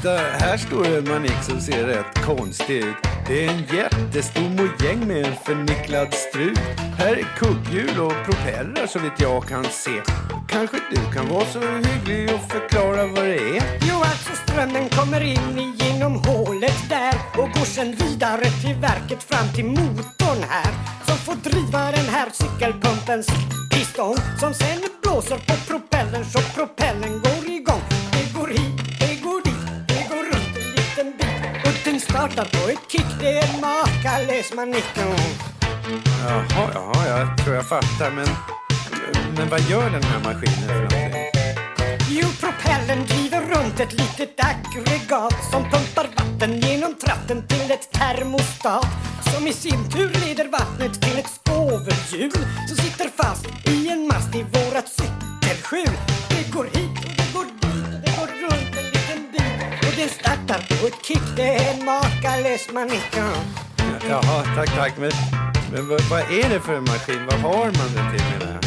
Titta, här står en manik som ser rätt konstig ut. Det är en jättestor mojäng med en förnicklad strut. Här är kugghjul och propellrar så vitt jag kan se. Kanske du kan vara så hygglig och förklara vad det är? Jo, alltså strömmen kommer in genom hålet där och går sen vidare till verket fram till motorn här som får driva den här cykelpumpens piston som sen blåser på propellern så propellern går startar på ett kick. Det är en makalös manickon. Jaha, jaha, jag tror jag fattar. Men, men vad gör den här maskinen för någonting? Jo, propellern driver runt ett litet aggregat som pumpar vatten genom tratten till ett termostat som i sin tur leder vattnet till ett skovelhjul som sitter fast i en mast i vårat cykelskjul. Det går hit och den startar på ett kick. Det är en makalös manika. Jaha, tack, tack. Men, men vad, vad är det för en maskin? Vad har man det till det här?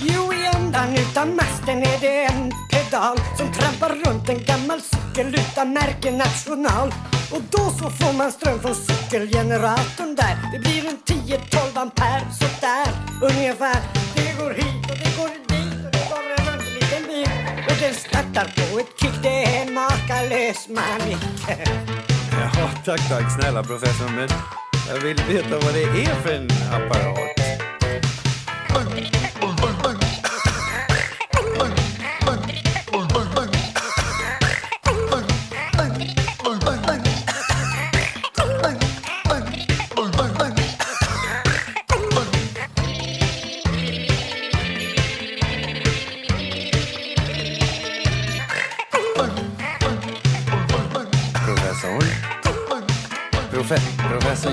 Jo, i ändan utan masten är det en pedal som trampar runt en gammal cykel utan märke national. Och då så får man ström från cykelgeneratorn där. Det blir en 10-12 ampere sådär ungefär. Det går hit den startar på ett kick. Det är en makalös manik. Jaha, tack, tack snälla professor. Men jag vill veta vad det är för en apparat.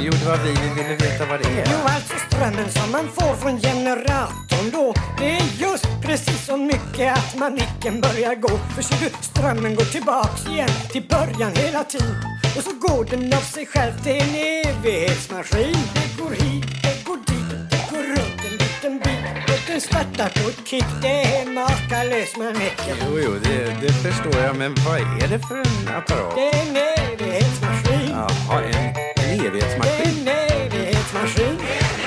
Jo det var vi. Vi ville veta vad det är. Jo, alltså strömmen som man får från generatorn då Det är just precis så mycket att manicken börjar gå För ser du, strömmen går tillbaks igen till början hela tiden Och så går den av sig själv, är en evighetsmaskin Det går hit, det går dit, det går runt en liten bit den startar på ett kick, det är makalös manicken Jo, jo, det, det förstår jag. Men vad är det för en apparat? Det är en evighetsmaskin Jaha, en, Nähe wird's mal schön. In Nähe wird's mal schön.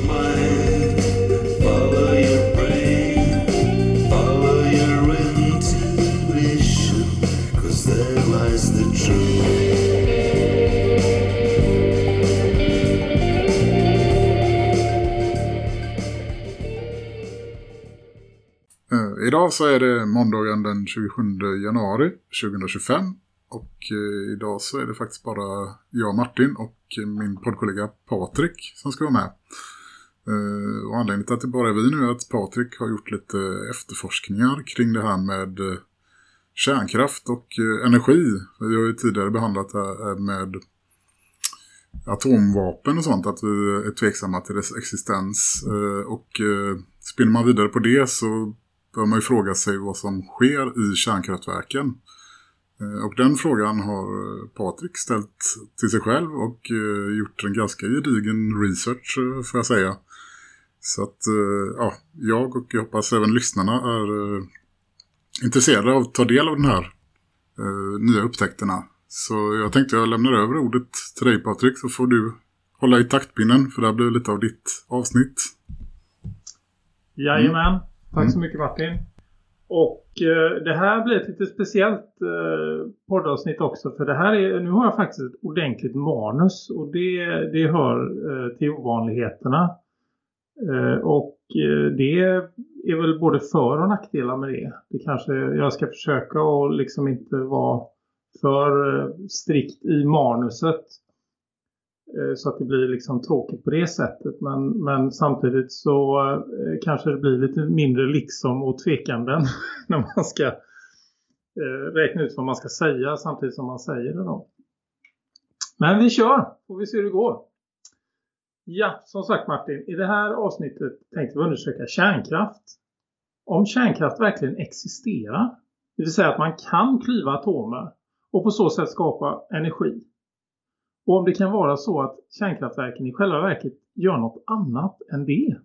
Idag så är det måndagen den 27 januari 2025 och eh, idag så är det faktiskt bara jag Martin och eh, min poddkollega Patrik som ska vara med. Eh, och anledningen till att det bara är vi nu är att Patrik har gjort lite efterforskningar kring det här med eh, kärnkraft och eh, energi. Vi har ju tidigare behandlat det här eh, med atomvapen och sånt, att vi är tveksamma till dess existens. Och spinner man vidare på det så bör man ju fråga sig vad som sker i kärnkraftverken. Eh, och den frågan har eh, Patrik ställt till sig själv och eh, gjort en ganska gedigen research får jag säga. Så att ja, jag och jag hoppas även lyssnarna är intresserade av att ta del av den här nya upptäckterna. Så jag tänkte jag lämnar över ordet till dig Patrik så får du hålla i taktpinnen för det här blir lite av ditt avsnitt. Jajamän. Tack Mm. så mycket Martin. Och eh, det här blir ett lite speciellt eh, poddavsnitt också. För det här är, nu har jag faktiskt ett ordentligt manus. Och det, det hör eh, till ovanligheterna. Eh, och eh, det är väl både för- och nackdelar med det. det kanske, jag ska försöka att liksom inte vara för eh, strikt i manuset. Eh, så att det blir liksom tråkigt på det sättet. Men, men samtidigt så eh, kanske det blir lite mindre liksom och tvekanden när man ska eh, räkna ut vad man ska säga samtidigt som man säger det då. Men vi kör, och vi ser hur det går. Ja, som sagt Martin, i det här avsnittet tänkte vi undersöka kärnkraft. Om kärnkraft verkligen existerar, det vill säga att man kan klyva atomer och på så sätt skapa energi. Och om det kan vara så att kärnkraftverken i själva verket gör något annat än det.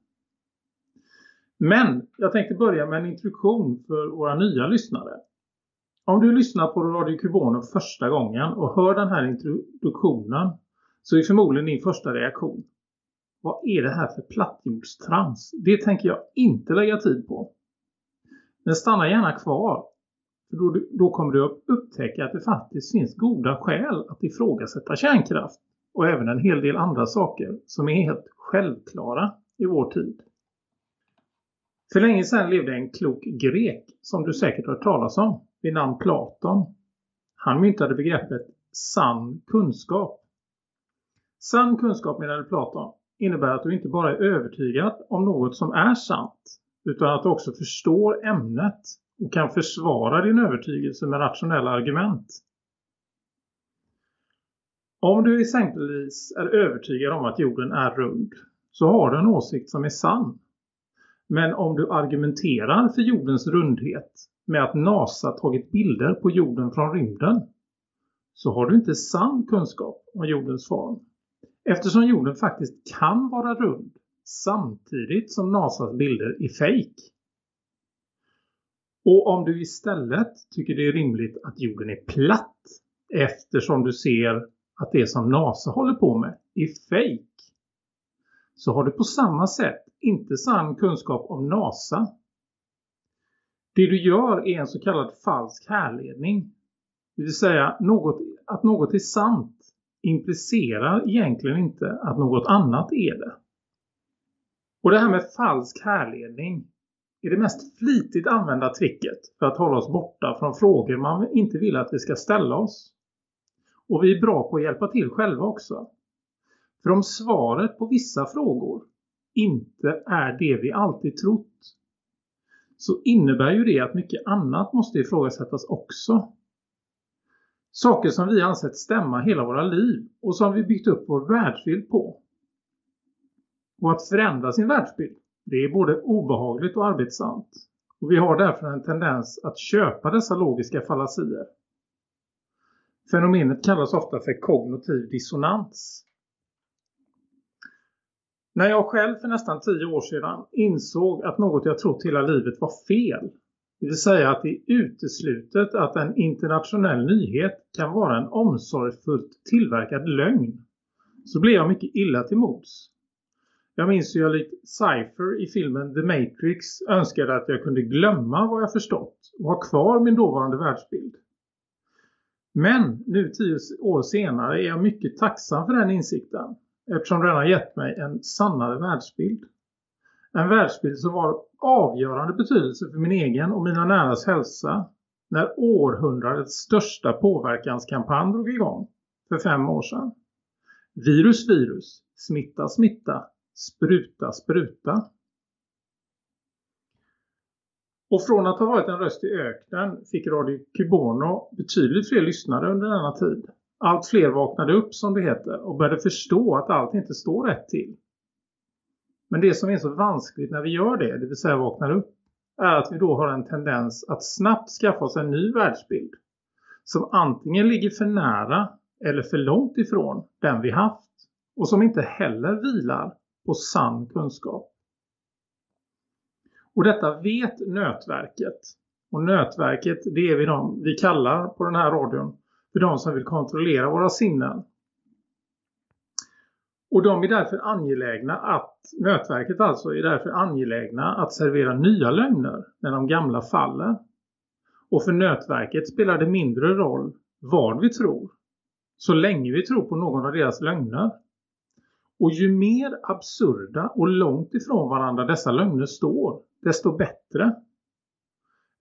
Men jag tänkte börja med en introduktion för våra nya lyssnare. Om du lyssnar på Radio Kubono första gången och hör den här introduktionen så är förmodligen din första reaktion. Vad är det här för plattjordstrams? Det tänker jag inte lägga tid på. Men stanna gärna kvar för då, då kommer du att upptäcka att det faktiskt finns goda skäl att ifrågasätta kärnkraft och även en hel del andra saker som är helt självklara i vår tid. För länge sedan levde en klok grek som du säkert har hört talas om vid namn Platon. Han myntade begreppet sann kunskap. Sann kunskap menade Platon innebär att du inte bara är övertygad om något som är sant utan att du också förstår ämnet och kan försvara din övertygelse med rationella argument. Om du exempelvis är övertygad om att jorden är rund så har du en åsikt som är sann. Men om du argumenterar för jordens rundhet med att NASA tagit bilder på jorden från rymden så har du inte sann kunskap om jordens form. Eftersom jorden faktiskt kan vara rund samtidigt som NASAs bilder är fake. Och om du istället tycker det är rimligt att jorden är platt eftersom du ser att det som NASA håller på med är fake så har du på samma sätt inte sann kunskap om NASA. Det du gör är en så kallad falsk härledning. Det vill säga något, att något är sant implicerar egentligen inte att något annat är det. Och det här med falsk härledning är det mest flitigt använda tricket för att hålla oss borta från frågor man inte vill att vi ska ställa oss. Och vi är bra på att hjälpa till själva också. För om svaret på vissa frågor inte är det vi alltid trott så innebär ju det att mycket annat måste ifrågasättas också. Saker som vi ansett stämma hela våra liv och som vi byggt upp vår världsbild på. Och att förändra sin världsbild, det är både obehagligt och arbetsamt. Och vi har därför en tendens att köpa dessa logiska fallasier. Fenomenet kallas ofta för kognitiv dissonans. När jag själv för nästan tio år sedan insåg att något jag trott hela livet var fel, det vill säga att det är uteslutet att en internationell nyhet kan vara en omsorgsfullt tillverkad lögn, så blev jag mycket illa till mods. Jag minns hur jag likt Cypher i filmen The Matrix önskade att jag kunde glömma vad jag förstått och ha kvar min dåvarande världsbild. Men nu tio år senare är jag mycket tacksam för den insikten eftersom den har gett mig en sannare världsbild. En världsbild som var avgörande betydelse för min egen och mina näras hälsa när århundradets största påverkanskampanj drog igång för fem år sedan. Virus, virus, smitta, smitta, spruta, spruta. Och från att ha varit en röst i öknen fick Radio Kubono betydligt fler lyssnare under denna tid. Allt fler vaknade upp som det heter och började förstå att allt inte står rätt till. Men det som är så vanskligt när vi gör det, det vill säga vaknar upp, är att vi då har en tendens att snabbt skaffa oss en ny världsbild. Som antingen ligger för nära eller för långt ifrån den vi haft. Och som inte heller vilar på sann kunskap. Och detta vet nötverket. Och nötverket det är vi de vi kallar på den här radion för de som vill kontrollera våra sinnen. Och de är därför angelägna att, nötverket alltså är därför angelägna att servera nya lögner när de gamla faller. Och för nötverket spelar det mindre roll vad vi tror, så länge vi tror på någon av deras lögner. Och ju mer absurda och långt ifrån varandra dessa lögner står, desto bättre.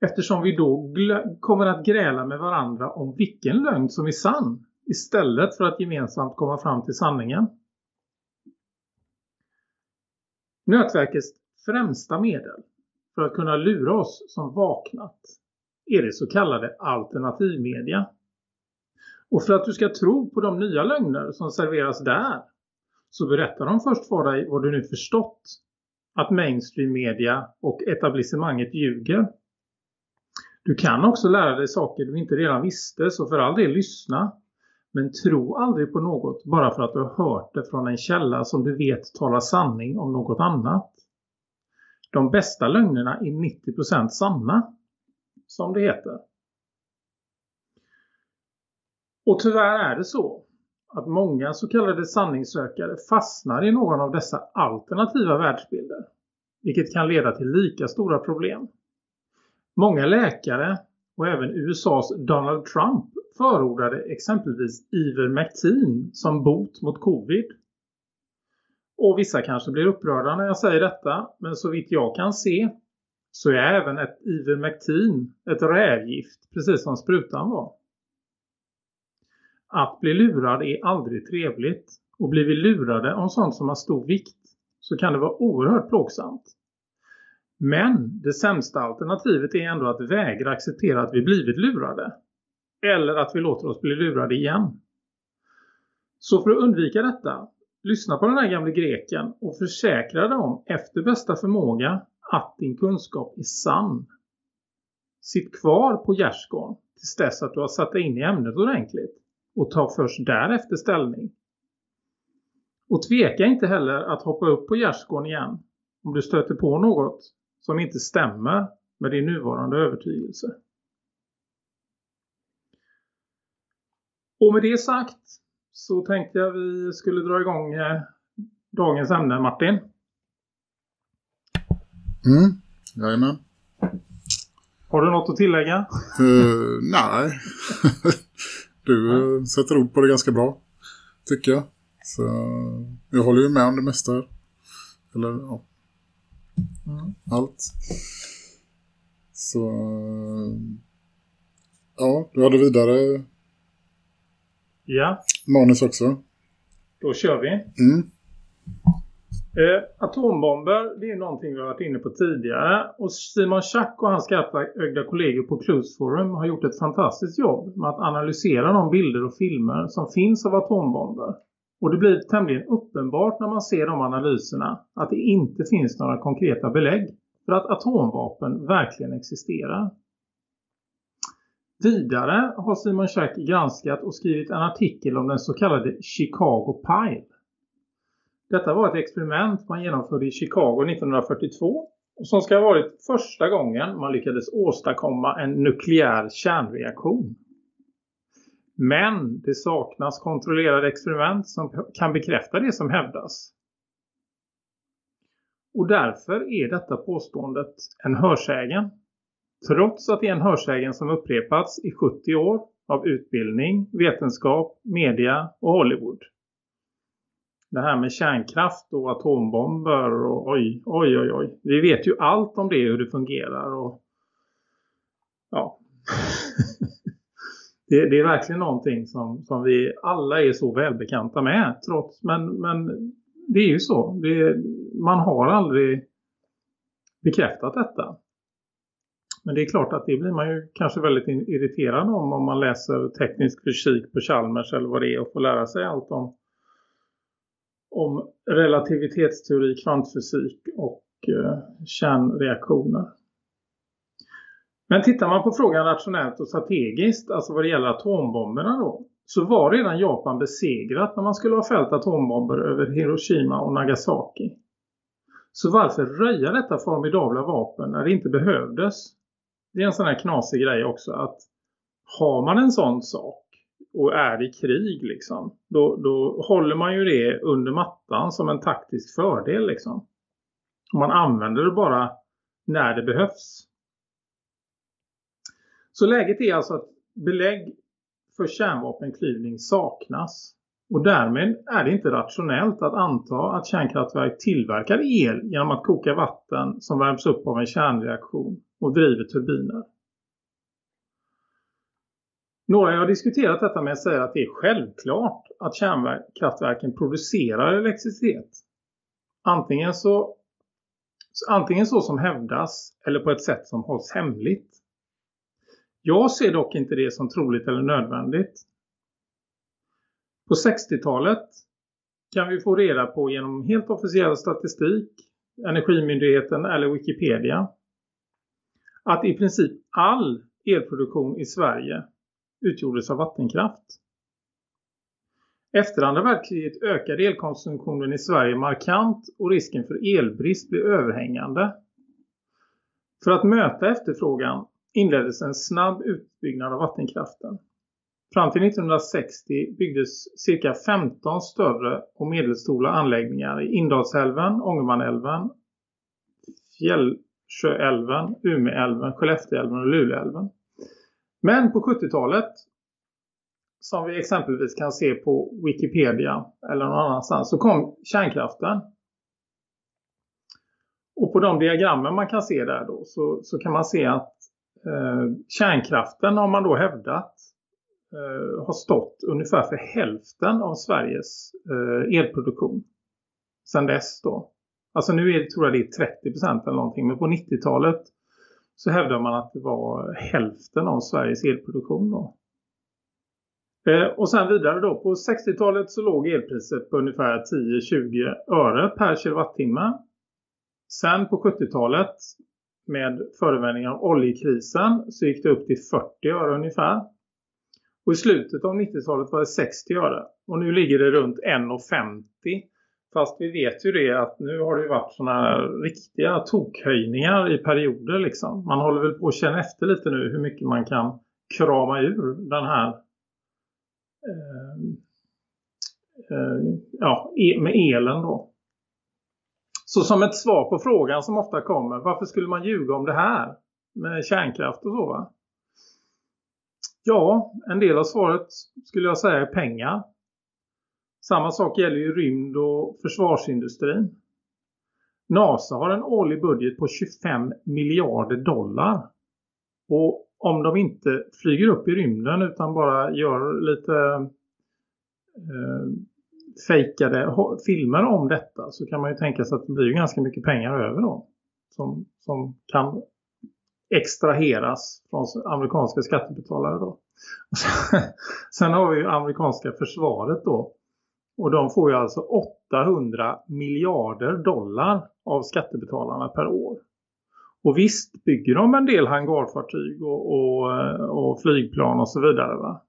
Eftersom vi då kommer att gräla med varandra om vilken lögn som är sann istället för att gemensamt komma fram till sanningen. Nötverkets främsta medel för att kunna lura oss som vaknat är det så kallade alternativmedia. Och för att du ska tro på de nya lögner som serveras där så berättar de först för dig vad du nu förstått att mainstream media och etablissemanget ljuger. Du kan också lära dig saker du inte redan visste så för all del lyssna. Men tro aldrig på något bara för att du har hört det från en källa som du vet talar sanning om något annat. De bästa lögnerna är 90% sanna, som det heter. Och tyvärr är det så att många så kallade sanningssökare fastnar i någon av dessa alternativa världsbilder. Vilket kan leda till lika stora problem. Många läkare och även USAs Donald Trump förordade exempelvis Ivermectin som bot mot covid. Och vissa kanske blir upprörda när jag säger detta, men så vitt jag kan se så är även ett Ivermectin ett rävgift, precis som sprutan var. Att bli lurad är aldrig trevligt och blir vi lurade om sånt som har stor vikt så kan det vara oerhört plågsamt. Men det sämsta alternativet är ändå att vägra acceptera att vi blivit lurade. Eller att vi låter oss bli lurade igen. Så för att undvika detta, lyssna på den här gamla greken och försäkra dig om efter bästa förmåga att din kunskap är sann. Sitt kvar på gärdsgården tills dess att du har satt dig in i ämnet ordentligt och ta först därefter ställning. Och tveka inte heller att hoppa upp på gärdsgården igen om du stöter på något som inte stämmer med din nuvarande övertygelse. Och med det sagt så tänkte jag vi skulle dra igång eh, dagens ämne Martin. Mm, jajamän. Har du något att tillägga? Uh, nej. du uh, sätter ord på det ganska bra, tycker jag. Så jag håller ju med om det mesta. Eller ja. Mm. Allt. Så ja, du hade vidare Ja. manus också. Då kör vi. Mm. Eh, atombomber, det är någonting vi har varit inne på tidigare. Och Simon Schack och hans skarpögda kollegor på Clues Forum har gjort ett fantastiskt jobb med att analysera de bilder och filmer som finns av atombomber. Och det blir tämligen uppenbart när man ser de analyserna att det inte finns några konkreta belägg för att atomvapen verkligen existerar. Vidare har Simon Schack granskat och skrivit en artikel om den så kallade Chicago Pile. Detta var ett experiment man genomförde i Chicago 1942 och som ska ha varit första gången man lyckades åstadkomma en nukleär kärnreaktion. Men det saknas kontrollerade experiment som kan bekräfta det som hävdas. Och därför är detta påståendet en hörsägen. Trots att det är en hörsägen som upprepats i 70 år av utbildning, vetenskap, media och Hollywood. Det här med kärnkraft och atombomber och oj, oj, oj, oj. Vi vet ju allt om det, hur det fungerar och ja. det, det är verkligen någonting som, som vi alla är så välbekanta med trots, men, men det är ju så. Det, man har aldrig bekräftat detta. Men det är klart att det blir man ju kanske väldigt irriterad om om man läser teknisk fysik på Chalmers eller vad det är och får lära sig allt om, om relativitetsteori, kvantfysik och eh, kärnreaktioner. Men tittar man på frågan rationellt och strategiskt, alltså vad det gäller atombomberna då, så var redan Japan besegrat när man skulle ha fällt atombomber över Hiroshima och Nagasaki. Så varför röja detta formidabla vapen när det inte behövdes? Det är en sån här knasig grej också att har man en sån sak och är i krig liksom, då, då håller man ju det under mattan som en taktisk fördel liksom. man använder det bara när det behövs. Så läget är alltså att belägg för kärnvapenklyvning saknas. Och därmed är det inte rationellt att anta att kärnkraftverk tillverkar el genom att koka vatten som värms upp av en kärnreaktion och driver turbiner. Några har diskuterat detta med säger att det är självklart att kärnkraftverken producerar elektricitet. Antingen så, antingen så som hävdas eller på ett sätt som hålls hemligt. Jag ser dock inte det som troligt eller nödvändigt. På 60-talet kan vi få reda på genom helt officiell statistik, Energimyndigheten eller Wikipedia att i princip all elproduktion i Sverige utgjordes av vattenkraft. Efter andra världskriget ökade elkonsumtionen i Sverige markant och risken för elbrist blev överhängande. För att möta efterfrågan inleddes en snabb utbyggnad av vattenkraften. Fram till 1960 byggdes cirka 15 större och medelstora anläggningar i Indalsälven, Ångermanälven, Fjällsjöälven, Umeälven, Skellefteälven och Luleälven. Men på 70-talet, som vi exempelvis kan se på Wikipedia eller någon annanstans, så kom kärnkraften. Och på de diagrammen man kan se där då så, så kan man se att eh, kärnkraften har man då hävdat eh, har stått ungefär för hälften av Sveriges eh, elproduktion sedan dess då. Alltså nu är det, tror jag det är 30% eller någonting men på 90-talet så hävdar man att det var hälften av Sveriges elproduktion då. Eh, och sen vidare då, på 60-talet så låg elpriset på ungefär 10-20 öre per kilowattimme. Sen på 70-talet med förevändning av oljekrisen så gick det upp till 40 öre ungefär. Och i slutet av 90-talet var det 60 öre. Och nu ligger det runt 1,50. Fast vi vet ju det att nu har det varit sådana här riktiga tokhöjningar i perioder liksom. Man håller väl på att känna efter lite nu hur mycket man kan krama ur den här eh, eh, ja, e, med elen då. Så som ett svar på frågan som ofta kommer, varför skulle man ljuga om det här med kärnkraft och så va? Ja, en del av svaret skulle jag säga är pengar. Samma sak gäller ju rymd- och försvarsindustrin. NASA har en årlig budget på 25 miljarder dollar. Och om de inte flyger upp i rymden utan bara gör lite eh, fejkade filmer om detta så kan man ju tänka sig att det blir ganska mycket pengar över då. Som, som kan extraheras från amerikanska skattebetalare då. Sen, sen har vi ju amerikanska försvaret då. Och de får ju alltså 800 miljarder dollar av skattebetalarna per år. Och visst bygger de en del hangarfartyg och, och, och flygplan och så vidare va.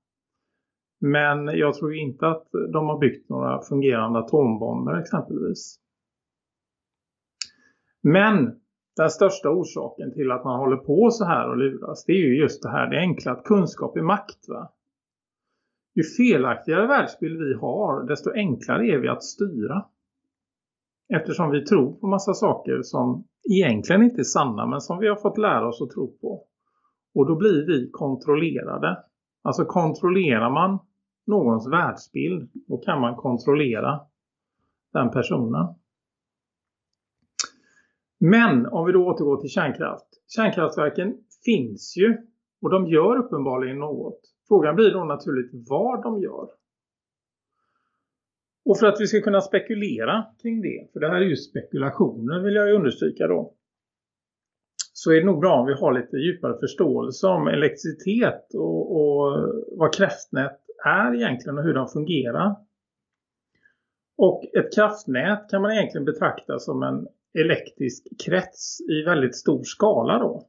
Men jag tror inte att de har byggt några fungerande atombomber exempelvis. Men den största orsaken till att man håller på så här och luras det är ju just det här, det enkla att kunskap är makt va. Ju felaktigare världsbild vi har desto enklare är vi att styra. Eftersom vi tror på massa saker som egentligen inte är sanna men som vi har fått lära oss att tro på. Och då blir vi kontrollerade. Alltså kontrollerar man någons världsbild då kan man kontrollera den personen. Men om vi då återgår till kärnkraft. Kärnkraftverken finns ju och de gör uppenbarligen något. Frågan blir då naturligt vad de gör. Och för att vi ska kunna spekulera kring det, för det här är ju spekulationer vill jag ju understryka då. Så är det nog bra om vi har lite djupare förståelse om elektricitet och, och vad kraftnät är egentligen och hur de fungerar. Och ett kraftnät kan man egentligen betrakta som en elektrisk krets i väldigt stor skala då.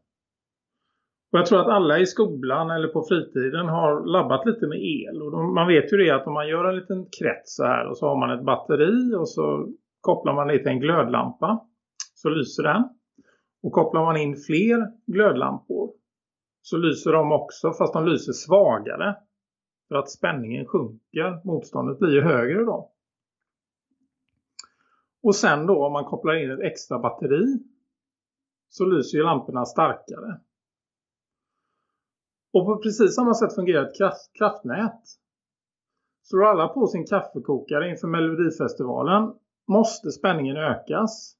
Och jag tror att alla i skolan eller på fritiden har labbat lite med el. Och de, man vet ju det att om man gör en liten krets så här och så har man ett batteri och så kopplar man det till en glödlampa så lyser den. Och kopplar man in fler glödlampor så lyser de också fast de lyser svagare. För att spänningen sjunker, motståndet blir ju högre då. Och sen då om man kopplar in ett extra batteri så lyser ju lamporna starkare. Och på precis samma sätt fungerar ett kraft, kraftnät. Slår alla på sin kaffekokare inför Melodifestivalen måste spänningen ökas.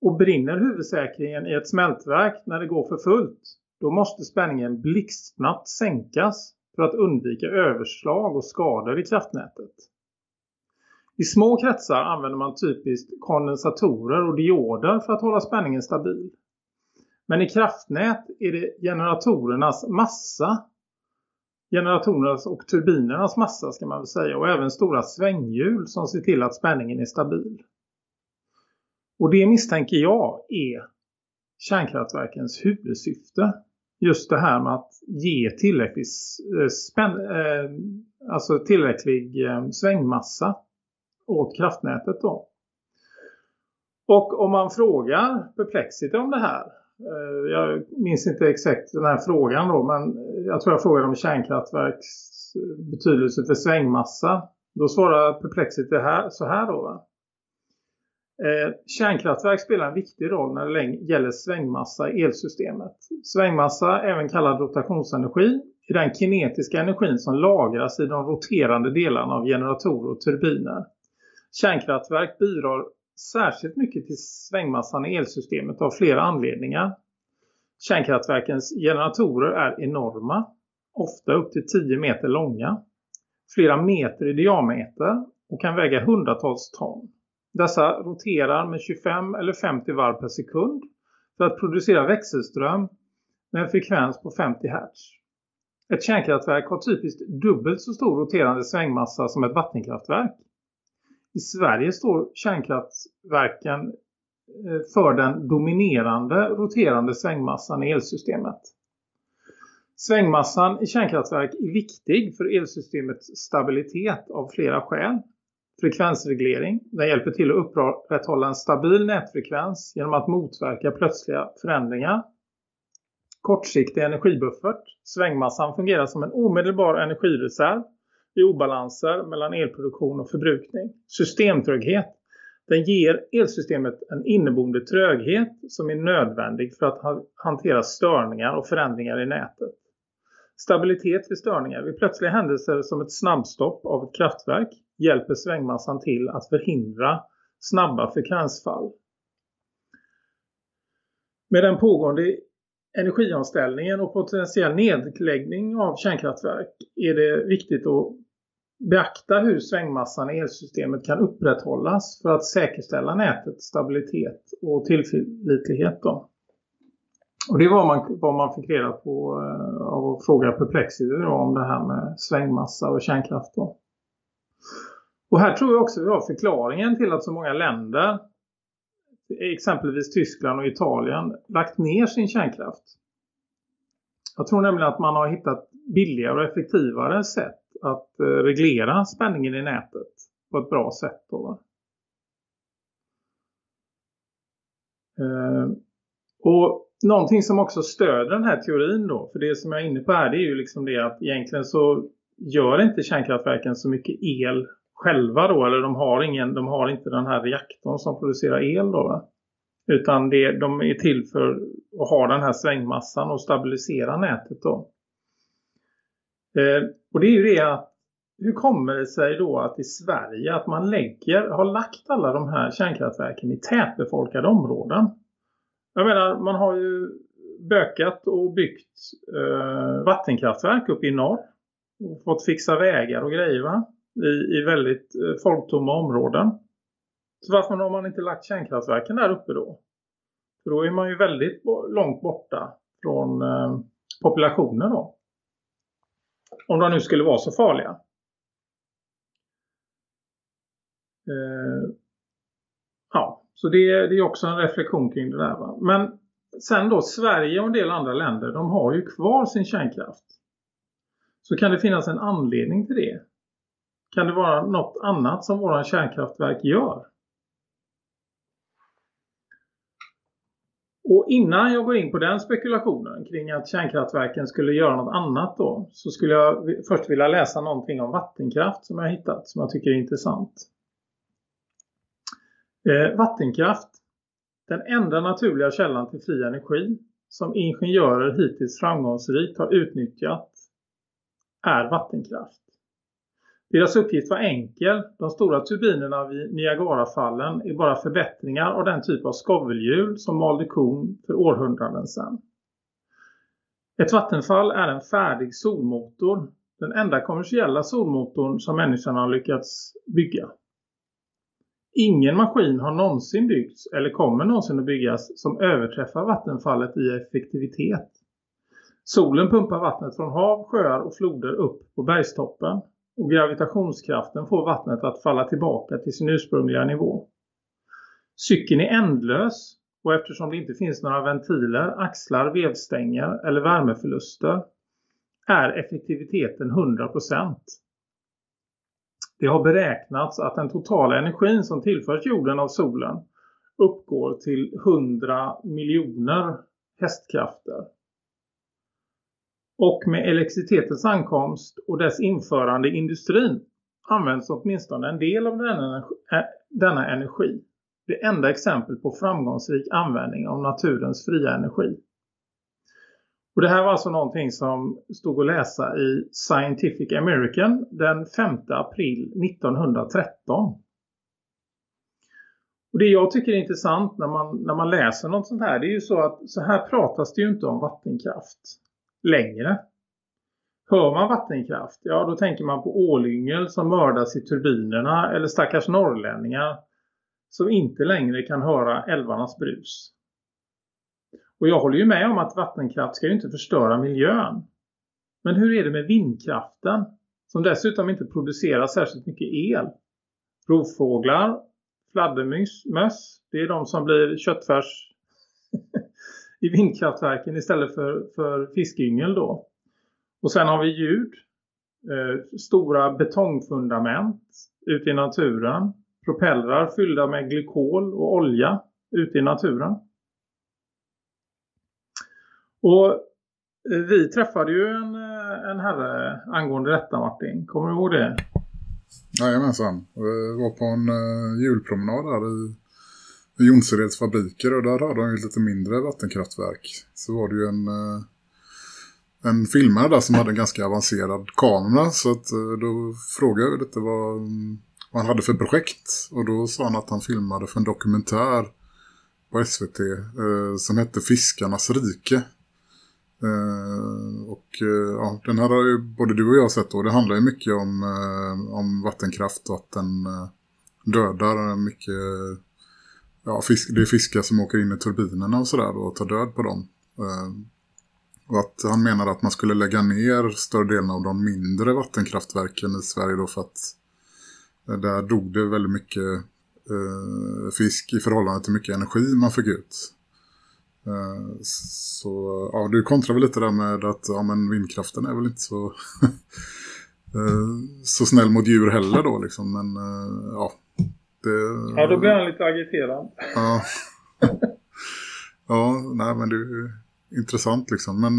Och brinner huvudsäkringen i ett smältverk när det går för fullt då måste spänningen blixtsnabbt sänkas för att undvika överslag och skador i kraftnätet. I små kretsar använder man typiskt kondensatorer och dioder för att hålla spänningen stabil. Men i kraftnät är det generatorernas massa, generatorernas och turbinernas massa ska man väl säga och även stora svänghjul som ser till att spänningen är stabil. Och det misstänker jag är kärnkraftverkens huvudsyfte. Just det här med att ge tillräcklig, eh, spän eh, alltså tillräcklig eh, svängmassa åt kraftnätet då. Och om man frågar Perplexity om det här Eh, jag minns inte exakt den här frågan då, men jag tror jag frågade om kärnkraftverks eh, betydelse för svängmassa. Då svarar Perplexity här, så här då va? Eh, kärnkraftverk spelar en viktig roll när det gäller svängmassa i elsystemet. Svängmassa, även kallad rotationsenergi, är den kinetiska energin som lagras i de roterande delarna av generatorer och turbiner. Kärnkraftverk bidrar särskilt mycket till svängmassan i elsystemet av flera anledningar. Kärnkraftverkens generatorer är enorma, ofta upp till 10 meter långa, flera meter i diameter och kan väga hundratals ton. Dessa roterar med 25 eller 50 varv per sekund för att producera växelström med en frekvens på 50 Hz. Ett kärnkraftverk har typiskt dubbelt så stor roterande svängmassa som ett vattenkraftverk. I Sverige står kärnkraftverken eh, för den dominerande roterande svängmassan i elsystemet. Svängmassan i kärnkraftverk är viktig för elsystemets stabilitet av flera skäl. Frekvensreglering. Den hjälper till att upprätthålla en stabil nätfrekvens genom att motverka plötsliga förändringar. Kortsiktig energibuffert. Svängmassan fungerar som en omedelbar energireserv i obalanser mellan elproduktion och förbrukning. Systemtröghet. Den ger elsystemet en inneboende tröghet som är nödvändig för att hantera störningar och förändringar i nätet. Stabilitet vid störningar. Vid plötsliga händelser som ett snabbstopp av ett kraftverk hjälper svängmassan till att förhindra snabba frekvensfall. Med den pågående energiomställningen och potentiell nedläggning av kärnkraftverk är det viktigt att beakta hur svängmassan i elsystemet kan upprätthållas för att säkerställa nätets stabilitet och tillförlitlighet. Då. Och det var man, vad man fick reda på eh, av att fråga Perplexity då, om det här med svängmassa och kärnkraft. Då. Och här tror jag också vi har förklaringen till att så många länder, exempelvis Tyskland och Italien, lagt ner sin kärnkraft. Jag tror nämligen att man har hittat billigare och effektivare sätt att eh, reglera spänningen i nätet på ett bra sätt. Då, eh, och någonting som också stöder den här teorin då, för det som jag är inne på här det är ju liksom det att egentligen så gör inte kärnkraftverken så mycket el själva då, eller de har, ingen, de har inte den här reaktorn som producerar el då va? Utan det, de är till för att ha den här svängmassan och stabilisera nätet då. Eh, och det är ju det att hur kommer det sig då att i Sverige att man lägger, har lagt alla de här kärnkraftverken i tätbefolkade områden? Jag menar, man har ju bökat och byggt eh, vattenkraftverk uppe i norr. Och fått fixa vägar och grejer va? I, i väldigt eh, folktomma områden. Så varför har man inte lagt kärnkraftverken där uppe då? För då är man ju väldigt bo- långt borta från eh, populationen då. Om de nu skulle vara så farliga. Eh, ja, så det, det är också en reflektion kring det där. Va? Men sen då, Sverige och en del andra länder, de har ju kvar sin kärnkraft. Så kan det finnas en anledning till det? Kan det vara något annat som våra kärnkraftverk gör? Och innan jag går in på den spekulationen kring att kärnkraftverken skulle göra något annat då så skulle jag först vilja läsa någonting om vattenkraft som jag hittat som jag tycker är intressant. Eh, vattenkraft, den enda naturliga källan till fri energi som ingenjörer hittills framgångsrikt har utnyttjat är vattenkraft. Deras uppgift var enkel. De stora turbinerna vid Niagarafallen är bara förbättringar av den typ av skovelhjul som malde kon för århundraden sedan. Ett vattenfall är en färdig solmotor. Den enda kommersiella solmotorn som människan har lyckats bygga. Ingen maskin har någonsin byggts eller kommer någonsin att byggas som överträffar vattenfallet i effektivitet. Solen pumpar vattnet från hav, sjöar och floder upp på bergstoppen och gravitationskraften får vattnet att falla tillbaka till sin ursprungliga nivå. Cykeln är ändlös och eftersom det inte finns några ventiler, axlar, vevstänger eller värmeförluster är effektiviteten 100%. Det har beräknats att den totala energin som tillförs jorden av solen uppgår till 100 miljoner hästkrafter. Och med elektricitetens ankomst och dess införande i industrin används åtminstone en del av denna energi, eh, denna energi. Det enda exempel på framgångsrik användning av naturens fria energi. Och det här var alltså någonting som stod att läsa i Scientific American den 5 april 1913. Och det jag tycker är intressant när man, när man läser något sånt här det är ju så att så här pratas det ju inte om vattenkraft längre. Hör man vattenkraft, ja då tänker man på ålyngel som mördas i turbinerna eller stackars norrlänningar som inte längre kan höra älvarnas brus. Och jag håller ju med om att vattenkraft ska ju inte förstöra miljön. Men hur är det med vindkraften som dessutom inte producerar särskilt mycket el? Rovfåglar, fladdermöss, det är de som blir köttfärs i vindkraftverken istället för, för fiskyngel då. Och sen har vi ljud, eh, stora betongfundament ute i naturen, propellrar fyllda med glykol och olja ute i naturen. Och eh, vi träffade ju en, eh, en herre angående detta Martin, kommer du ihåg det? Jajamensan. Vi var på en eh, julpromenad där i Jonsereds fabriker och där hade de ju lite mindre vattenkraftverk. Så var det ju en, eh, en filmare där som hade en ganska avancerad kamera så att eh, då frågade jag lite vad, vad han hade för projekt och då sa han att han filmade för en dokumentär på SVT eh, som hette Fiskarnas rike. Eh, och ja, den här har ju både du och jag sett då. det handlar ju mycket om, eh, om vattenkraft och att den dödar mycket ja, fisk, det är fiskar som åker in i turbinerna och sådär och tar död på dem. Ehm, och att han menade att man skulle lägga ner större delen av de mindre vattenkraftverken i Sverige då för att eh, där dog det väldigt mycket eh, fisk i förhållande till mycket energi man fick ut. Ehm, så ja, du kontrar väl lite där med att ja, men vindkraften är väl inte så eh, så snäll mot djur heller då liksom. Men ja. Det, ja, då blir han lite agiterad. Ja. ja, nej men det är intressant liksom. Men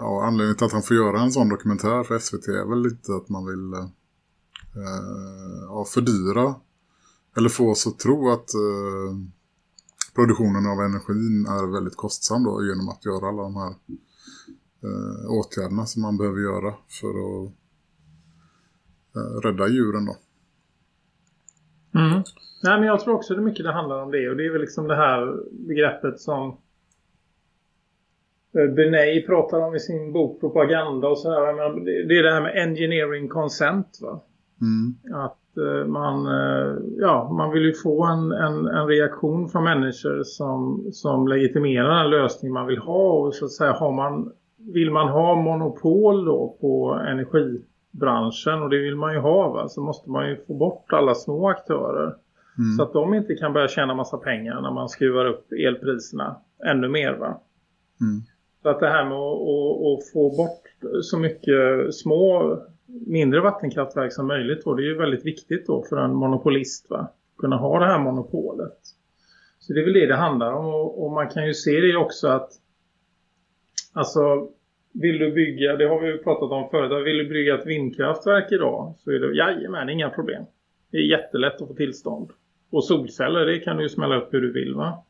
ja, anledningen till att han får göra en sån dokumentär för SVT är väl lite att man vill ja, fördyra eller få oss att tro att produktionen av energin är väldigt kostsam då genom att göra alla de här eh, åtgärderna som man behöver göra för att eh, rädda djuren då. Mm. Nej, men jag tror också det mycket det handlar om det. Och det är väl liksom det här begreppet som eh, Benay pratar om i sin bok Propaganda och sådär. Men det är det här med engineering consent va? Mm. Att eh, man, eh, ja, man vill ju få en, en, en reaktion från människor som, som legitimerar den lösning man vill ha. Och så att säga, har man, vill man ha monopol då på energibranschen och det vill man ju ha va? Så måste man ju få bort alla små aktörer. Mm. Så att de inte kan börja tjäna massa pengar när man skruvar upp elpriserna ännu mer va. Mm. Så att det här med att, att, att få bort så mycket små, mindre vattenkraftverk som möjligt då, det är ju väldigt viktigt då för en monopolist va. Kunna ha det här monopolet. Så det är väl det det handlar om och, och man kan ju se det också att alltså vill du bygga, det har vi ju pratat om förut, vill du bygga ett vindkraftverk idag så är det, jajamän, inga problem. Det är jättelätt att få tillstånd. Och solceller, det kan du ju smälla upp hur du vill va.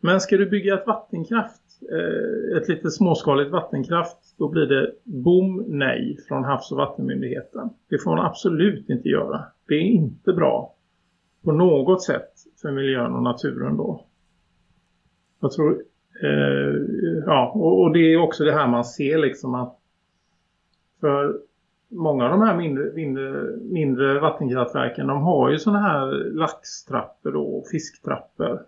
Men ska du bygga ett vattenkraft, eh, ett lite småskaligt vattenkraft, då blir det bom nej från Havs- och vattenmyndigheten. Det får man absolut inte göra. Det är inte bra på något sätt för miljön och naturen då. Jag tror, Eh, ja, och, och det är också det här man ser liksom att för många av de här mindre, mindre, mindre vattenkraftverken de har ju såna här laxtrappor och fisktrappor.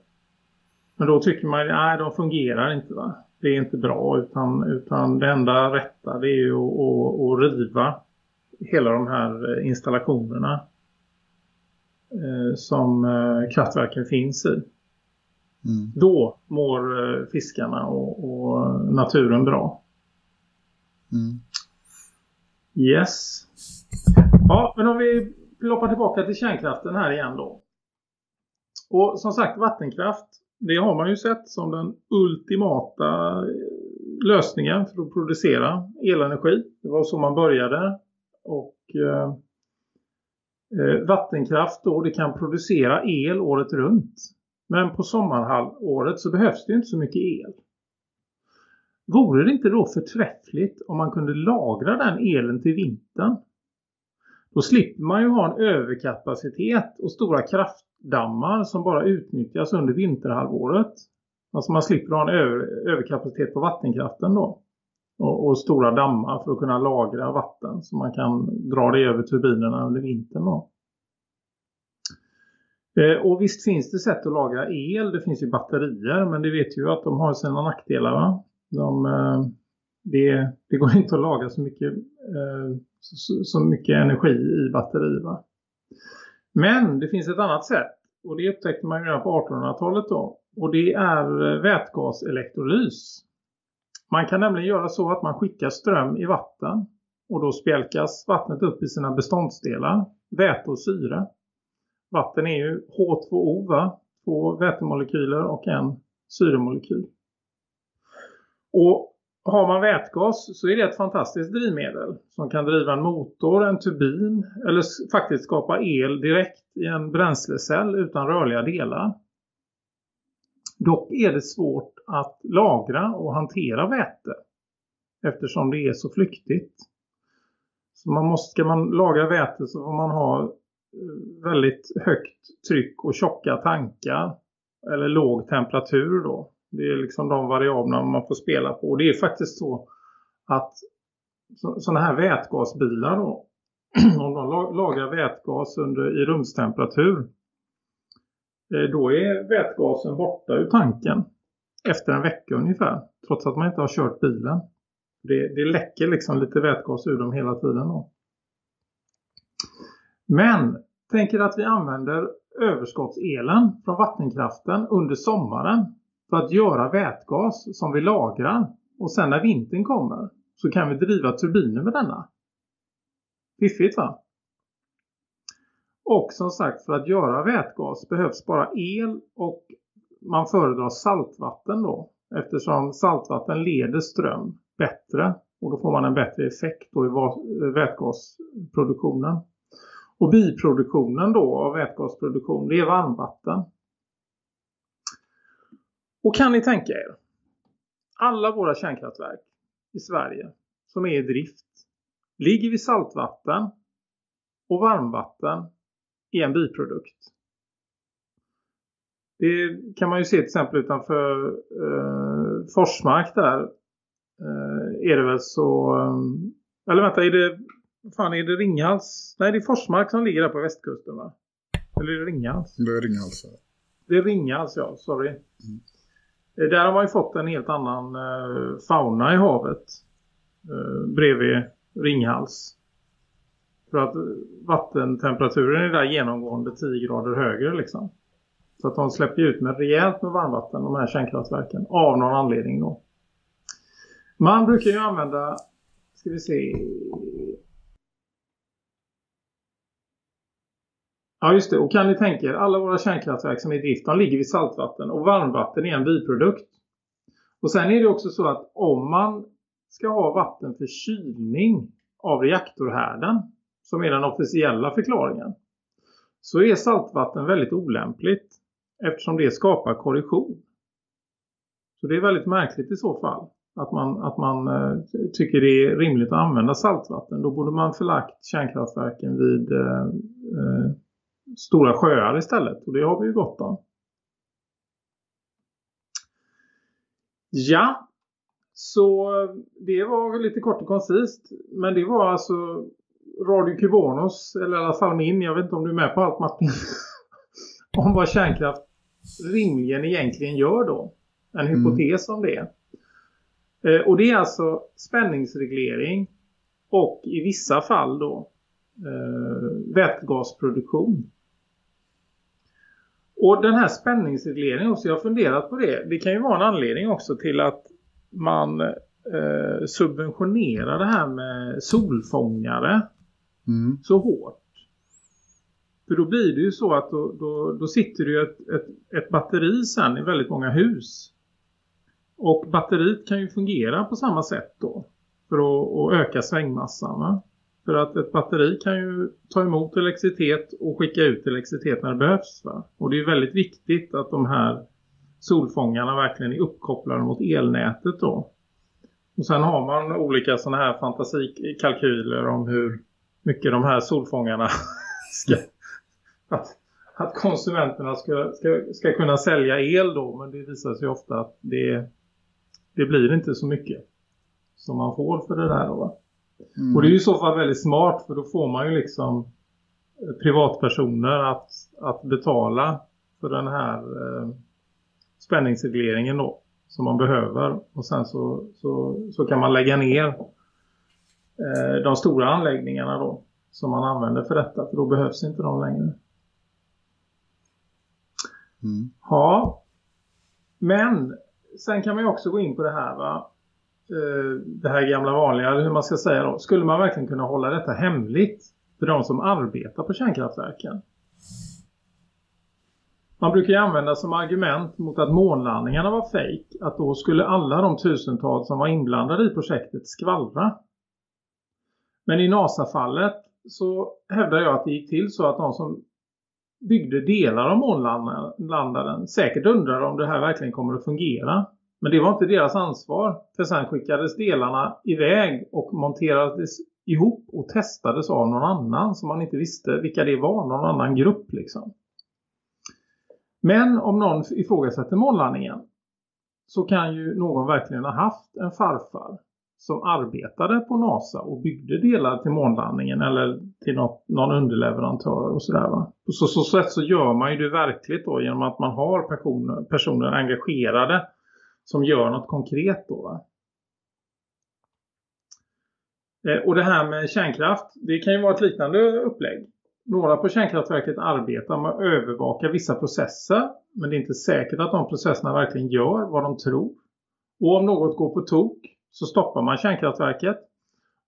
Men då tycker man nej de fungerar inte va. Det är inte bra utan, utan det enda rätta det är ju att, att, att riva hela de här eh, installationerna eh, som eh, kraftverken finns i. Mm. Då mår eh, fiskarna och, och naturen bra. Mm. Yes. Ja, men om vi ploppar tillbaka till kärnkraften här igen då. Och som sagt, vattenkraft, det har man ju sett som den ultimata eh, lösningen för att producera elenergi. Det var så man började. Och eh, eh, vattenkraft då, det kan producera el året runt. Men på sommarhalvåret så behövs det inte så mycket el. Vore det inte då förträffligt om man kunde lagra den elen till vintern? Då slipper man ju ha en överkapacitet och stora kraftdammar som bara utnyttjas under vinterhalvåret. Alltså man slipper ha en över, överkapacitet på vattenkraften då. Och, och stora dammar för att kunna lagra vatten så man kan dra det över turbinerna under vintern då. Eh, Och visst finns det sätt att lagra el, det finns ju batterier men det vet ju att de har sina nackdelar va? De, eh, det, det går inte att lagra så mycket, eh, så, så mycket energi i batterier. va? Men det finns ett annat sätt och det upptäckte man ju redan på 1800-talet då och det är eh, vätgaselektrolys. Man kan nämligen göra så att man skickar ström i vatten och då spjälkas vattnet upp i sina beståndsdelar, väte och syre. Vatten är ju H2O va? Två vätemolekyler och en syremolekyl. Och har man vätgas så är det ett fantastiskt drivmedel som kan driva en motor, en turbin eller faktiskt skapa el direkt i en bränslecell utan rörliga delar. Dock är det svårt att lagra och hantera väte eftersom det är så flyktigt. Så man måste, ska man lagra väte så får man ha väldigt högt tryck och tjocka tankar eller låg temperatur då. Det är liksom de variablerna man får spela på. Och det är faktiskt så att sådana här vätgasbilar då, om de lagrar vätgas under, i rumstemperatur eh, då är vätgasen borta ur tanken efter en vecka ungefär. Trots att man inte har kört bilen. Det, det läcker liksom lite vätgas ur dem hela tiden då. Men tänker att vi använder överskottselen från vattenkraften under sommaren för att göra vätgas som vi lagrar. Och sen när vintern kommer så kan vi driva turbiner med denna. Fiffigt va? Och som sagt för att göra vätgas behövs bara el och man föredrar saltvatten då. Eftersom saltvatten leder ström bättre och då får man en bättre effekt då i vätgasproduktionen. Och biproduktionen då av vätgasproduktion det är varmvatten. Och kan ni tänka er alla våra kärnkraftverk i Sverige som är i drift ligger vid saltvatten och varmvatten är en biprodukt. Det kan man ju se till exempel utanför eh, Forsmark där. Eh, är det väl så... Eh, eller vänta, är det... Fan, är det Ringhals? Nej, det är Forsmark som ligger där på västkusten va? Eller är det Ringhals? Det är Ringhals. Det är Ringhals, ja. Sorry. Eh, Där har man ju fått en helt annan eh, fauna i havet. Eh, bredvid Ringhals. För att eh, vattentemperaturen är där genomgående 10 grader högre liksom. Så att de släpper ut med rejält med varmvatten, de här kärnkraftverken. Av någon anledning då. Man brukar ju använda, ska vi se. Ja just det, och kan ni tänka er, alla våra kärnkraftverk som är i drift, de ligger vid saltvatten och varmvatten är en biprodukt. Och sen är det också så att om man ska ha vatten för kylning av reaktorhärden, som är den officiella förklaringen, så är saltvatten väldigt olämpligt eftersom det skapar korrosion. Så det är väldigt märkligt i så fall att man, att man eh, tycker det är rimligt att använda saltvatten. Då borde man förlagt kärnkraftverken vid eh, eh, stora sjöar istället. Och det har vi ju gott om. Ja, så det var lite kort och koncist. Men det var alltså Radio Kubanos, eller i alla fall min, jag vet inte om du är med på allt Martin, om vad kärnkraft rimligen egentligen gör då. En hypotes om det. Eh, och det är alltså spänningsreglering och i vissa fall då eh, vätgasproduktion. Och den här spänningsregleringen också, jag har funderat på det. Det kan ju vara en anledning också till att man eh, subventionerar det här med solfångare Mm. så hårt. För då blir det ju så att då, då, då sitter det ju ett, ett, ett batteri sen i väldigt många hus. Och batteriet kan ju fungera på samma sätt då. För att, att öka svängmassan. Va? För att ett batteri kan ju ta emot elektricitet och skicka ut elektricitet när det behövs. Va? Och det är ju väldigt viktigt att de här solfångarna verkligen är uppkopplade mot elnätet då. Och sen har man olika sådana här fantasikalkyler om hur mycket de här solfångarna ska... Att, att konsumenterna ska, ska, ska kunna sälja el då. Men det visar sig ofta att det, det blir inte så mycket som man får för det där då. va? Mm. Och det är ju i så fall väldigt smart för då får man ju liksom eh, privatpersoner att, att betala för den här eh, spänningsregleringen då som man behöver. Och sen så, så, så kan man lägga ner eh, de stora anläggningarna då som man använder för detta för då behövs inte de längre. Mm. Ja, men sen kan man ju också gå in på det här va. Eh, det här gamla vanliga, eller hur man ska säga då. Skulle man verkligen kunna hålla detta hemligt för de som arbetar på kärnkraftverken? Man brukar ju använda som argument mot att månlandningarna var fejk att då skulle alla de tusentals som var inblandade i projektet skvallra. Men i NASA-fallet så hävdar jag att det gick till så att de som byggde delar av månlandaren säkert undrade om det här verkligen kommer att fungera. Men det var inte deras ansvar. För sen skickades delarna iväg och monterades ihop och testades av någon annan som man inte visste vilka det var. Någon annan grupp liksom. Men om någon ifrågasätter månlandningen så kan ju någon verkligen ha haft en farfar som arbetade på NASA och byggde delar till månlandningen eller till något, någon underleverantör och sådär va. På så, så sätt så gör man ju det verkligt då genom att man har personer, personer engagerade som gör något konkret då va. Eh, och det här med kärnkraft, det kan ju vara ett liknande upplägg. Några på kärnkraftverket arbetar med att övervaka vissa processer. Men det är inte säkert att de processerna verkligen gör vad de tror. Och om något går på tok så stoppar man kärnkraftverket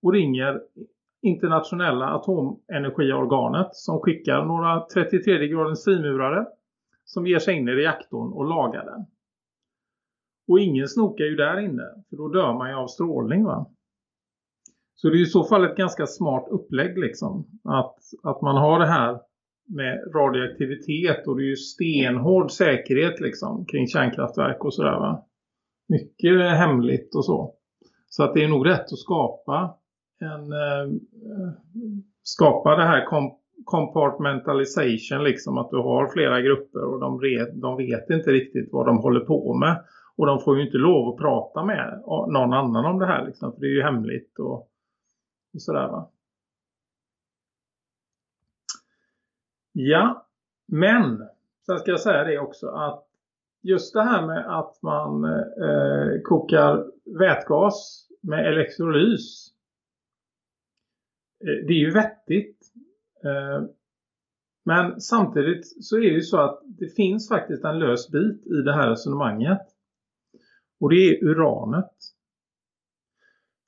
och ringer internationella atomenergiorganet som skickar några 33 graders frimurare som ger sig in i reaktorn och lagar den. Och ingen snokar ju där inne för då dör man ju av strålning va. Så det är i så fall ett ganska smart upplägg liksom. Att, att man har det här med radioaktivitet och det är ju stenhård säkerhet liksom kring kärnkraftverk och sådär va. Mycket hemligt och så. Så att det är nog rätt att skapa en eh, skapa det här kom compartmentalization liksom att du har flera grupper och de, de vet inte riktigt vad de håller på med och de får ju inte lov att prata med någon annan om det här liksom, för det är ju hemligt och, och sådär va. Ja, men sen ska jag säga det också att just det här med att man eh, kokar vätgas med elektrolys eh, det är ju vettigt. Eh, men samtidigt så är det ju så att det finns faktiskt en lös bit i det här resonemanget. Och det är uranet.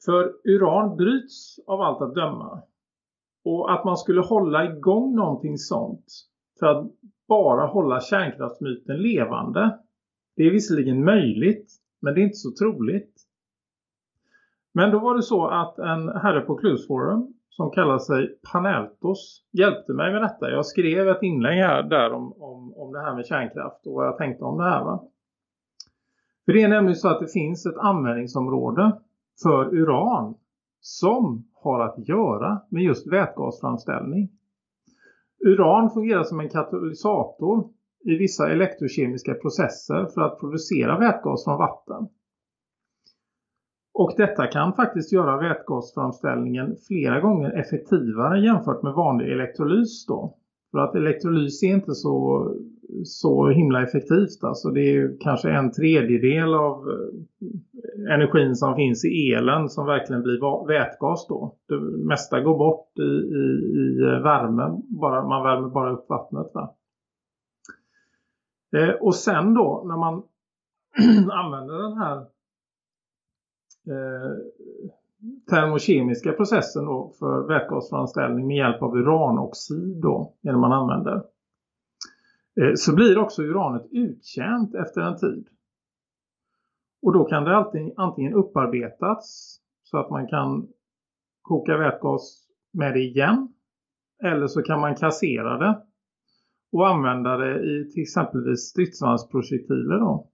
För uran bryts av allt att döma. Och att man skulle hålla igång någonting sånt för att bara hålla kärnkraftsmyten levande. Det är visserligen möjligt, men det är inte så troligt. Men då var det så att en herre på Cluesforum som kallar sig Paneltos hjälpte mig med detta. Jag skrev ett inlägg här där om, om, om det här med kärnkraft och vad jag tänkte om det här va. För det är nämligen så att det finns ett användningsområde för uran som har att göra med just vätgasframställning. Uran fungerar som en katalysator i vissa elektrokemiska processer för att producera vätgas från vatten. Och detta kan faktiskt göra vätgasframställningen flera gånger effektivare jämfört med vanlig elektrolys då. För att elektrolys är inte så, så himla effektivt. Alltså det är kanske en tredjedel av eh, energin som finns i elen som verkligen blir vätgas då. Det mesta går bort i, i, i värme. Bara, man värmer bara upp vattnet va. Eh, och sen då när man använder den här eh, termokemiska processen då för vätgasframställning med hjälp av uranoxid då, när man använder. Eh, så blir också uranet uttjänt efter en tid. Och då kan det alltid, antingen upparbetas så att man kan koka vätgas med det igen. Eller så kan man kassera det och använda det i till exempelvis stridsvagnsprojektiler då.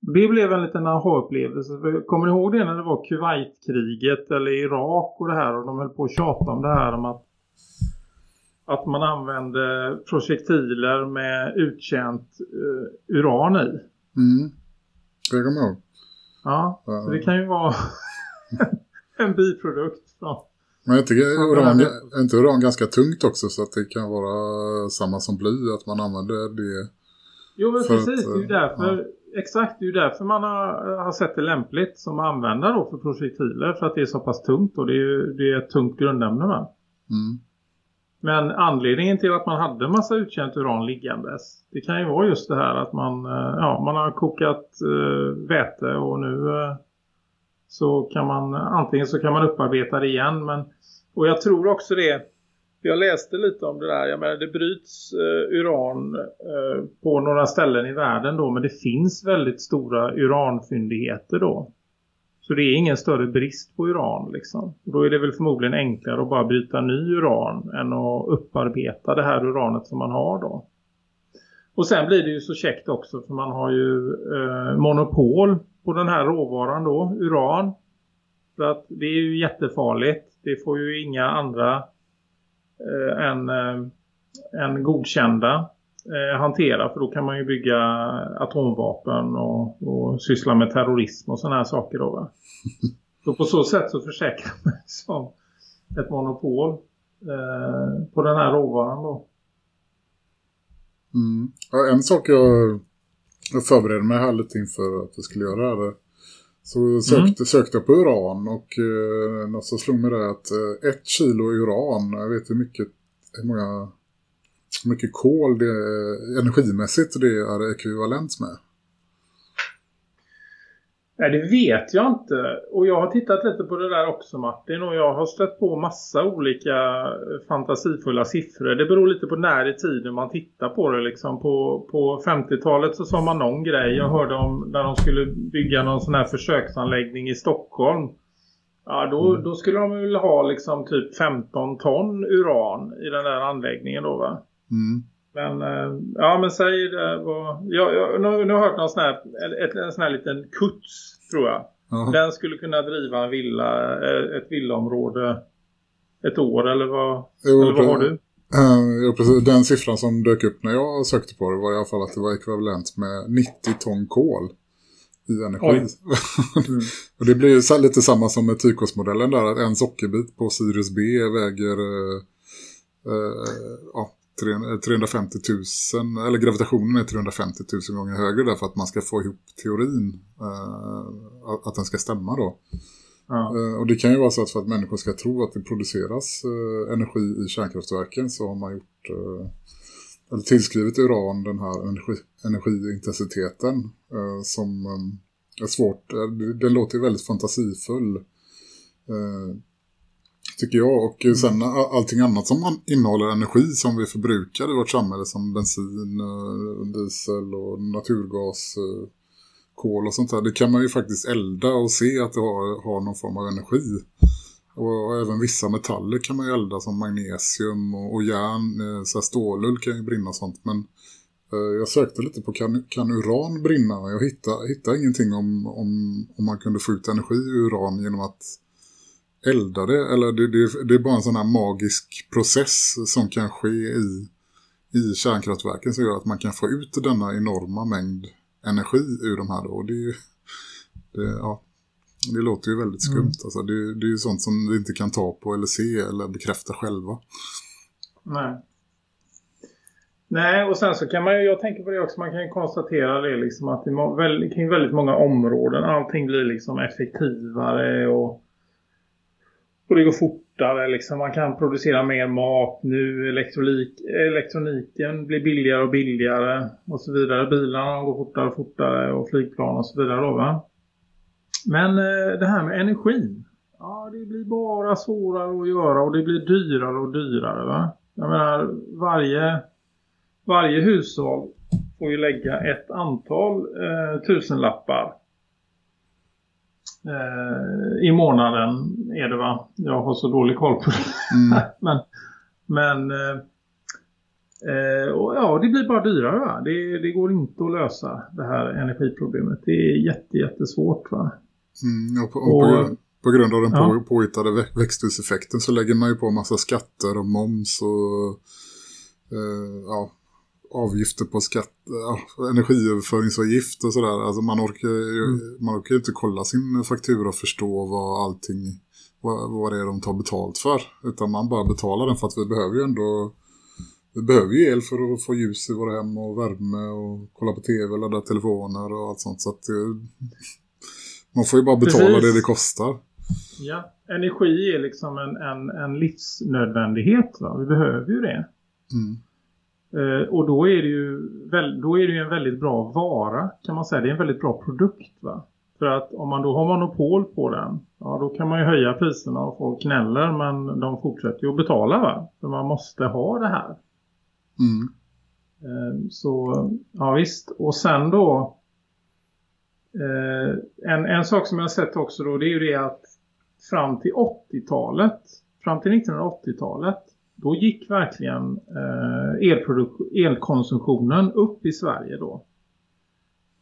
Det blev en liten aha-upplevelse. Kommer ni ihåg det när det var Kuwait-kriget eller Irak och det här och de höll på att tjata om det här om att, att man använde projektiler med uttjänt uh, uran i. Mm. Det kommer jag ihåg. Ja, Ja. så det kan ju vara en biprodukt. Ja. Men jag tycker Ja, uran, är inte uran ganska tungt också så att det kan vara samma som bly att man använder det. Jo, men precis. att, det är ju därför, Exakt, det är ju därför man har, har sett det lämpligt som användare då för projektiler. För att det är så pass tungt och det är, det är ett tungt grundämne med. Mm. Men anledningen till att man hade massa uttjänt uran liggandes. Det kan ju vara just det här att man, eh, ja, man har kokat eh, väte och nu eh, så kan man antingen så kan man upparbeta det igen. Men, och jag tror också det. Jag läste lite om det där. Jag menar, det bryts eh, uran eh, på några ställen i världen då. Men det finns väldigt stora uranfyndigheter då. Så det är ingen större brist på uran liksom. Och Då är det väl förmodligen enklare att bara bryta ny uran än att upparbeta det här uranet som man har då. Och sen blir det ju så käckt också för man har ju eh, monopol på den här råvaran då, uran. För att det är ju jättefarligt. Det får ju inga andra än, eh, än godkända eh, hantera. För då kan man ju bygga atomvapen och, och syssla med terrorism och sådana här saker då va. Så på så sätt så försäkrar man som ett monopol eh, på den här råvaran då. Mm. Ja, en sak jag, jag förberedde mig här lite inför att vi skulle göra det. Så sökte, sökte jag på uran och eh, som slog mig det att eh, ett kilo uran, jag vet hur mycket, hur många, mycket kol det energimässigt det är ekvivalent med. Nej, det vet jag inte. Och jag har tittat lite på det där också Martin. Och jag har stött på massa olika fantasifulla siffror. Det beror lite på när i tiden man tittar på det. Liksom på, på 50-talet så sa man någon grej. Jag hörde om när de skulle bygga någon sån här försöksanläggning i Stockholm. Ja, då, då skulle de väl ha liksom typ 15 ton uran i den där anläggningen då va? Mm. Men, eh, ja men säg det var, jag, jag, nu, nu har jag hört någon sån här, ett, en sån här liten kuts tror jag. Jaha. Den skulle kunna driva en villa, eh, ett villaområde ett år eller vad, Jo, eller vad har du? Eh, ja, precis. Den siffran som dök upp när jag sökte på det var i alla fall att det var ekvivalent med 90 ton kol i energi. Mm. och det blir ju lite samma som med tykosmodellen där, att en sockerbit på Sirius B väger eh, ja, 300 350 000, eller gravitationen är 350 000 gånger högre därför att man ska få ihop teorin, eh, att- den ska stämma då. Ja. Eh, Och det kan ju vara så att för att människor ska tro att det produceras eh, energi i kärnkraftverken så har man gjort eh, eller tillskrivit uran den här energi, energiintensiteten eh, som eh, är svårt. Den låter ju väldigt fantasifull tycker jag. Och eh, sen allting annat som innehåller energi som vi förbrukar i vårt samhälle som bensin, eh, diesel och naturgas, eh, kol och sånt där. Det kan man ju faktiskt elda och se att det har, har någon form av energi. Och, även vissa metaller kan man ju elda som magnesium och, och järn. Eh, så stålull kan ju brinna och sånt. Men eh, jag sökte lite på kan, kan uran brinna? Jag hittade, hittade ingenting om, om, om man kunde få ut energi ur uran genom att elda det. Eller det, det, det är bara en sån här magisk process som kan ske i, i kärnkraftverken som gör att man kan få ut denna enorma mängd energi ur de här då. Och det, det, ja, det låter ju väldigt skumt. Alltså det, det är ju sånt som vi inte kan ta på eller se eller bekräfta själva. Nej. Nej, och sen så kan man ju, jag tänker på det också, man kan ju konstatera det liksom att det kring väldigt många områden, allting blir liksom effektivare och, och det går fortare liksom. Man kan producera mer mat nu, elektronik, elektroniken blir billigare och billigare och så vidare. Bilarna går fortare och fortare och flygplan och så vidare då va. Men eh, det här med energin, ja det blir bara svårare att göra och det blir dyrare och dyrare va. Jag menar, varje, varje hushåll får ju lägga ett antal eh, tusenlappar eh, i månaden är det va? Jag har så dålig koll på det. Mm. men men eh, eh, och ja, det blir bara dyrare va? Det, det går inte att lösa det här energiproblemet. Det är jätte, jättesvårt va? Mm, och på, och på, Och- på grund av den Ja. på, påhittade vä- växthuseffekten så lägger man ju på massa skatter och moms och eh, ja, avgifter på skatt, ja, energiöverföringsavgift och sådär. Alltså man orkar ju man orkar ju inte kolla sin faktura och förstå vad allting, vad, vad det är de tar betalt för. Utan man bara betalar den för att vi behöver ju ändå vi behöver ju el för att få ljus i våra hem och värme och kolla på tv, ladda telefoner och allt sånt. Så att eh, man får ju bara betala Precis. det det kostar. Ja, energi är liksom en, en, en livsnödvändighet va? Vi behöver ju det. Mm. Eh, och då är, det ju då är det ju en väldigt bra vara kan man säga. Det är en väldigt bra produkt va. För att om man då har monopol på den, ja då kan man ju höja priserna och folk gnäller men de fortsätter ju att betala va. För man måste ha det här. Mm. Eh, Så ja visst. Och sen då eh, en, en sak som jag har sett också då det är ju det att fram till 80-talet, fram till 1980-talet då gick verkligen eh, elkonsumtionen upp i Sverige då.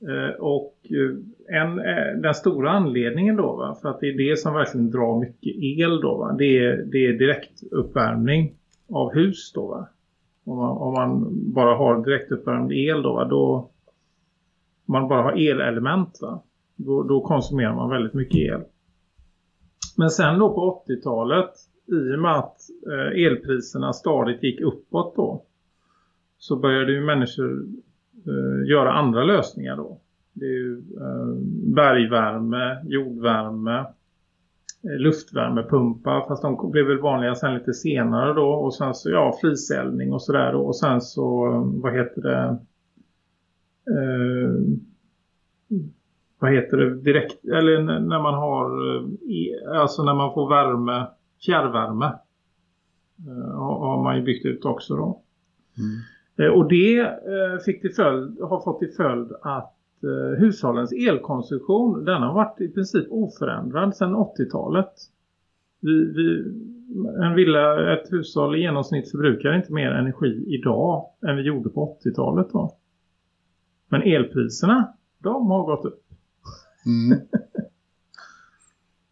Eh, och eh, en, eh, den stora anledningen då va, för att det är det som verkligen drar mycket el då va, det är, det är direktuppvärmning av hus då va. Om man, om man bara har direktuppvärmd el då va, då om man bara har elelement va, då, då konsumerar man väldigt mycket el. Men sen då på 80-talet, i och med att elpriserna stadigt gick uppåt då, så började ju människor Eh, göra andra lösningar då. Det är ju eh, bergvärme, jordvärme, eh, luftvärmepumpar, fast de blev väl vanliga sen lite senare då. Och sen så, ja, frisäljning och sådär då. Och sen så, eh, vad heter det? Eh, vad heter det? Direkt, eller när man har, eh, e- alltså när man får värme, fjärrvärme. eh, har man ju byggt ut också då. Mm. Och det eh, fick till följd, har fått till följd att eh, hushållens elkonsumtion den har varit i princip oförändrad sedan 80-talet. Vi, vi, en villa, ett hushåll i genomsnitt förbrukar inte mer energi idag än vi gjorde på 80-talet då. Men elpriserna, de har gått upp. Mm.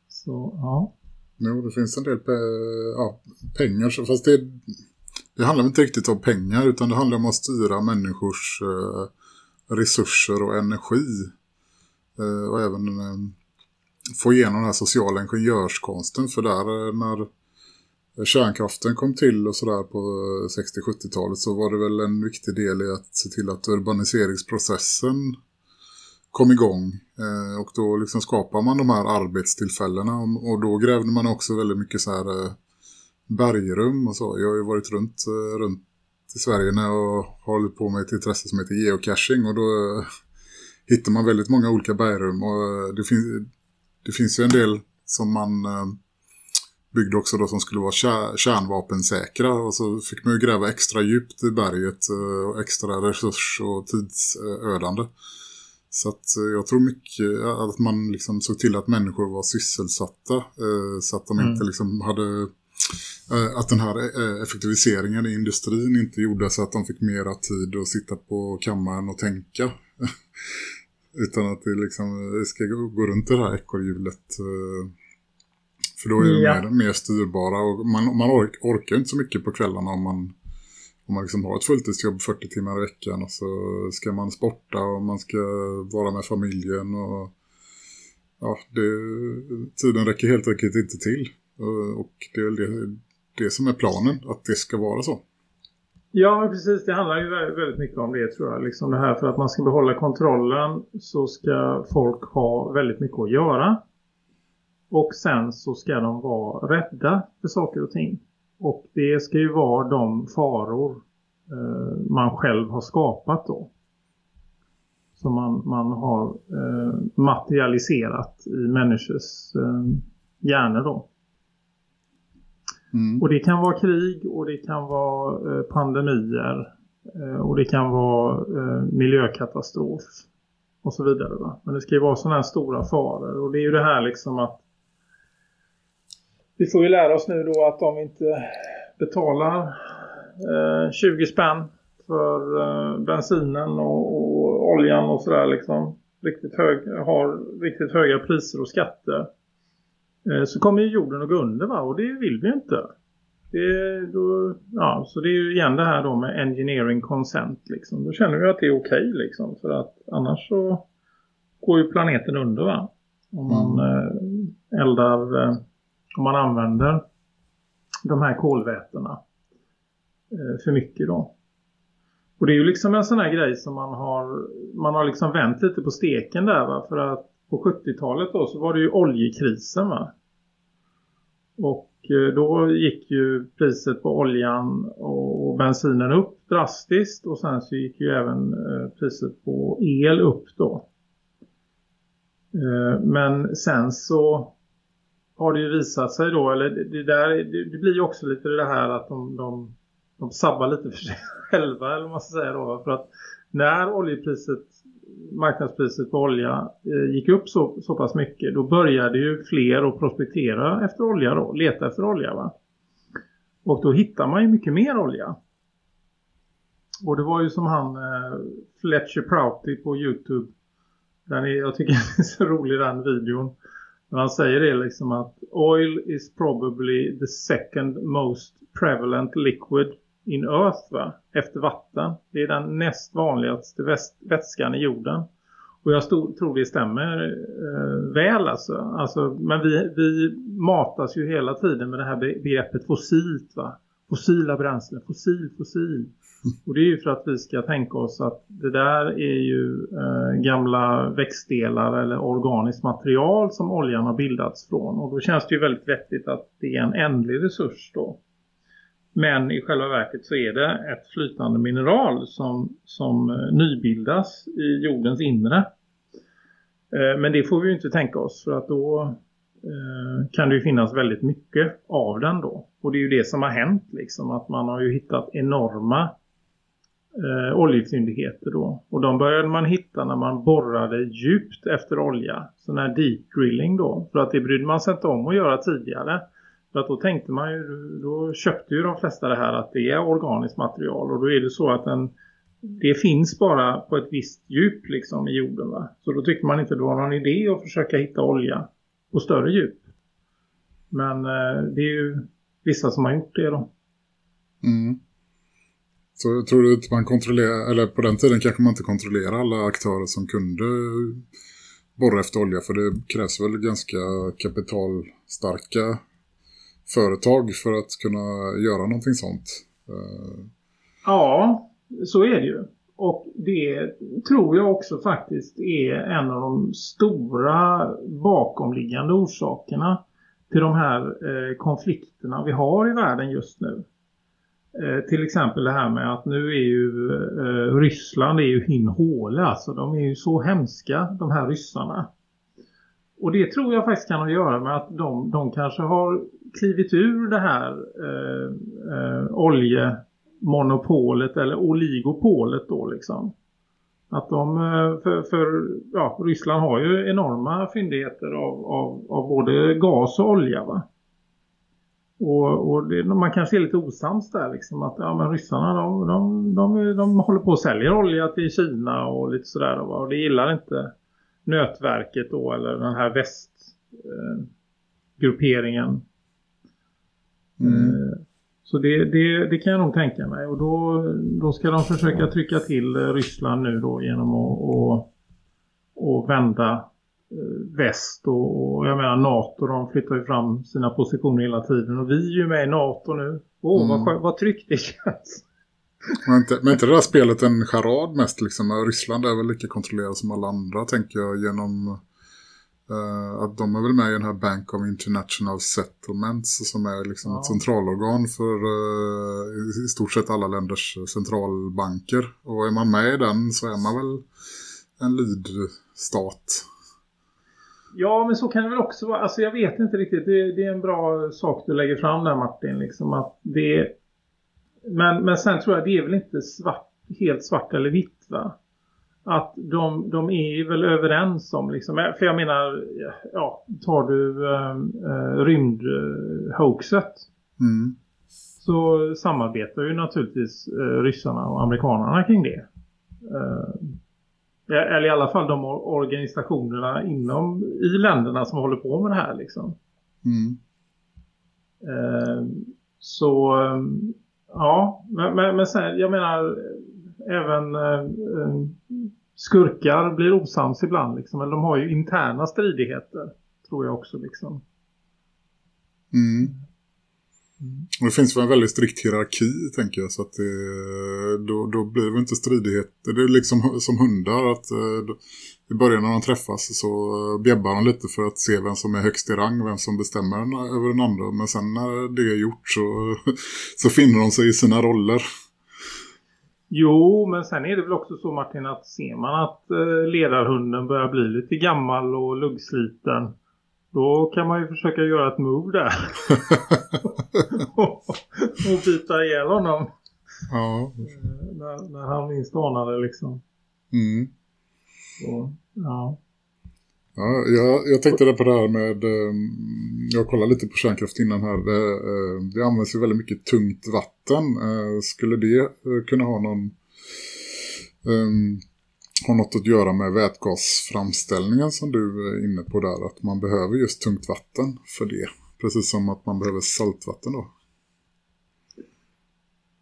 Så ja. Jo, det finns en del pe- ja, pengar. Fast det, det handlar inte riktigt om pengar utan det handlar om att styra människors eh, resurser och energi. Eh, och även eh, få igenom den här sociala ingenjörskonsten. För där eh, när kärnkraften kom till och sådär på eh, 60-70-talet så var det väl en viktig del i att se till att urbaniseringsprocessen kom igång eh, och då liksom skapar man de här arbetstillfällena och, och då grävde man också väldigt mycket så här eh, bergrum och så. Jag har ju varit runt, eh, runt i Sverige när jag håller på med ett intresse som heter geocaching och då eh, hittar man väldigt många olika bergrum och eh, det, fin det finns ju en del som man byggde också då som skulle vara kär kärnvapensäkra och så fick man ju gräva extra djupt i berget och extra resurs- och tidsödande. Så att jag tror mycket att man liksom såg till att människor var sysselsatta så att de Mm. inte liksom hade att den här eh, effektiviseringen i industrin inte gjorde så att de fick mera tid att sitta på kammaren och tänka. Utan att det liksom det ska gå runt det här ekorrhjulet. eh, För då är det Ja. mer, mer styrbara och man, man ork, orkar inte så mycket på kvällarna om man, om man liksom har ett fulltidsjobb 40 timmar i veckan och så ska man sporta och man ska vara med familjen och ja, det, tiden räcker helt enkelt inte till. Och- Och det är väl det, det som är planen, att det ska vara så. Ja, men precis. Det handlar ju väldigt mycket om det tror jag. Liksom det här för att man ska behålla kontrollen så ska folk ha väldigt mycket att göra. Och sen så ska de vara rädda för saker och ting. Och det ska ju vara de faror eh, man själv har skapat då. Som man, man har eh, materialiserat i människors eh, hjärnor då. Mm. Och det kan vara krig och det kan vara eh, pandemier eh, och det kan vara eh, miljökatastrof och så vidare. Va? Men det ska ju vara sådana här stora faror och det är ju det här liksom att vi får ju lära oss nu då att om vi inte betalar 20 spänn för eh, bensinen och, och oljan och sådär liksom riktigt hög, har riktigt höga priser och skatter så kommer ju jorden att gå under va? och det vill vi ju inte. Det, då, ja, så det är ju igen det här då med engineering consent liksom. Då känner vi att det är okej liksom för att annars så går ju planeten under va? Om man eh, eldar, eh, om man använder de här kolvätena eh, för mycket då. Och det är ju liksom en sån här grej som man har man har liksom vänt lite på steken där va för att på 70-talet då så var det ju oljekrisen va. Och eh, då gick ju priset på oljan och bensinen upp drastiskt och sen så gick ju även eh, priset på el upp då. Eh, men sen så har det ju visat sig då, eller det, där, det, det blir ju också lite det här att de, de, de sabbar lite för sig själva eller vad man ska säga då. För att när oljepriset, marknadspriset på olja eh, gick upp så, så pass mycket, då började ju fler att prospektera efter olja då, leta efter olja va. Och då hittar man ju mycket mer olja. Och det var ju som han eh, Fletcher Prouty på Youtube. Den är, jag tycker den är så rolig den videon. Men han säger det liksom att oil is probably the second most prevalent liquid in earth va? Efter vatten. Det är den näst vanligaste väst, vätskan i jorden. Och jag stod, tror det stämmer eh, väl alltså. alltså. Men vi, vi matas ju hela tiden med det här begreppet fossilt va. Fossila bränslen, fossil, fossil. Och det är ju för att vi ska tänka oss att det där är ju eh, gamla växtdelar eller organiskt material som oljan har bildats från. Och då känns det ju väldigt vettigt att det är en ändlig resurs då. Men i själva verket så är det ett flytande mineral som, som eh, nybildas i jordens inre. Eh, men det får vi ju inte tänka oss för att då eh, kan det ju finnas väldigt mycket av den då. Och det är ju det som har hänt liksom att man har ju hittat enorma eh, oljefyndigheter då. Och de började man hitta när man borrade djupt efter olja. Sån här deep drilling då. För att det brydde man sig inte om att göra tidigare. För att då tänkte man ju, då köpte ju de flesta det här att det är organiskt material. Och då är det så att den, det finns bara på ett visst djup liksom i jorden va. Så då tyckte man inte det var någon idé att försöka hitta olja på större djup. Men eh, det är ju vissa som har gjort det då. Mm. Så tror du att man kontrollerar, eller på den tiden kanske man inte kontrollerar alla aktörer som kunde borra efter olja för det krävs väl ganska kapitalstarka företag för att kunna göra någonting sånt. Ja, så är det ju. Och det tror jag också faktiskt är en av de stora bakomliggande orsakerna till de här eh, konflikterna vi har i världen just nu. Eh, till exempel det här med att nu är ju eh, Ryssland är ju hin håle alltså. De är ju så hemska de här ryssarna. Och det tror jag faktiskt kan ha att göra med att de, de kanske har klivit ur det här eh, eh, oljemonopolet eller oligopolet då liksom. Att de, eh, för, för ja, Ryssland har ju enorma fyndigheter av, av, av både gas och olja va. Och, och det, man kanske är lite osams där liksom att ja, men ryssarna de, de, de, de håller på att sälja olja till Kina och lite sådär va? och det gillar inte nötverket då eller den här västgrupperingen. Grupperingen. Eh, så det, det, det kan jag nog tänka mig. Och då, då ska de försöka trycka till Ryssland nu då genom att och, och vända eh, väst. Och, och jag menar NATO, de flyttar ju fram sina positioner hela tiden. Och vi är ju med i NATO nu. Åh, vad, skö- vad tryggt det känns. Men inte, men inte det där spelet en charad mest liksom? Ryssland är väl lika kontrollerat som alla andra tänker jag genom eh, att de är väl med i den här Bank of International Settlements som är liksom Ja. ett centralorgan för eh, i stort sett alla länders centralbanker. Och är man med i den så är man väl en lydstat. Ja, men så kan det väl också vara. Alltså jag vet inte riktigt. Det, det är en bra sak du lägger fram där Martin. Liksom att det, men, men sen tror jag det är väl inte svart, helt svart eller vitt va? Att de, de är väl överens om liksom. För jag menar, ja, tar du äh, rymdhoaxet Mm. så samarbetar ju naturligtvis eh, ryssarna och amerikanerna kring det. Eh, eller i alla fall de or- organisationerna inom i länderna som håller på med det här liksom. Mm. Eh, så eh, ja, men, men, men sen, jag menar även eh, eh, skurkar blir osams ibland liksom. Eller de har ju interna stridigheter tror jag också liksom. Mm. Och det finns väl en väldigt strikt hierarki tänker jag så att det, då, då blir det inte stridigheter. Det är liksom som hundar att eh, då- i början när de träffas så eh, bjäbbar de lite för att se vem som är högst i rang, vem som bestämmer den- över den andra. Men sen när det är gjort så, så finner de sig i sina roller. Jo, men sen är det väl också så Martin att ser man att eh, ledarhunden börjar bli lite gammal och luggsliten då kan man ju försöka göra ett move där. och, och bita ihjäl honom Ja. eh, när, när han minst anar det liksom. Mm. Ja. Ja, jag, jag tänkte på det här med, eh, jag kollade lite på kärnkraft innan här, det, eh, det används ju väldigt mycket tungt vatten. Eh, skulle det eh, kunna ha någon, eh, ha något att göra med vätgasframställningen som du är inne på där, att man behöver just tungt vatten för det. Precis som att man behöver saltvatten då.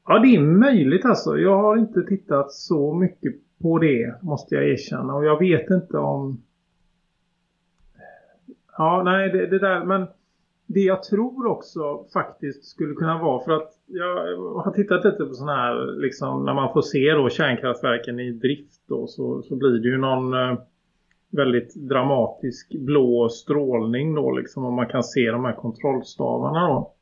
ja, det är möjligt alltså. Jag har inte tittat så mycket på det måste jag erkänna. Och jag vet inte om... Ja, nej, det, det där, men det jag tror också faktiskt skulle kunna vara för att jag har tittat lite på sådana här liksom när man får se då kärnkraftverken i drift då så, så blir det ju någon eh, väldigt dramatisk blå strålning då liksom om man kan se de här kontrollstavarna då.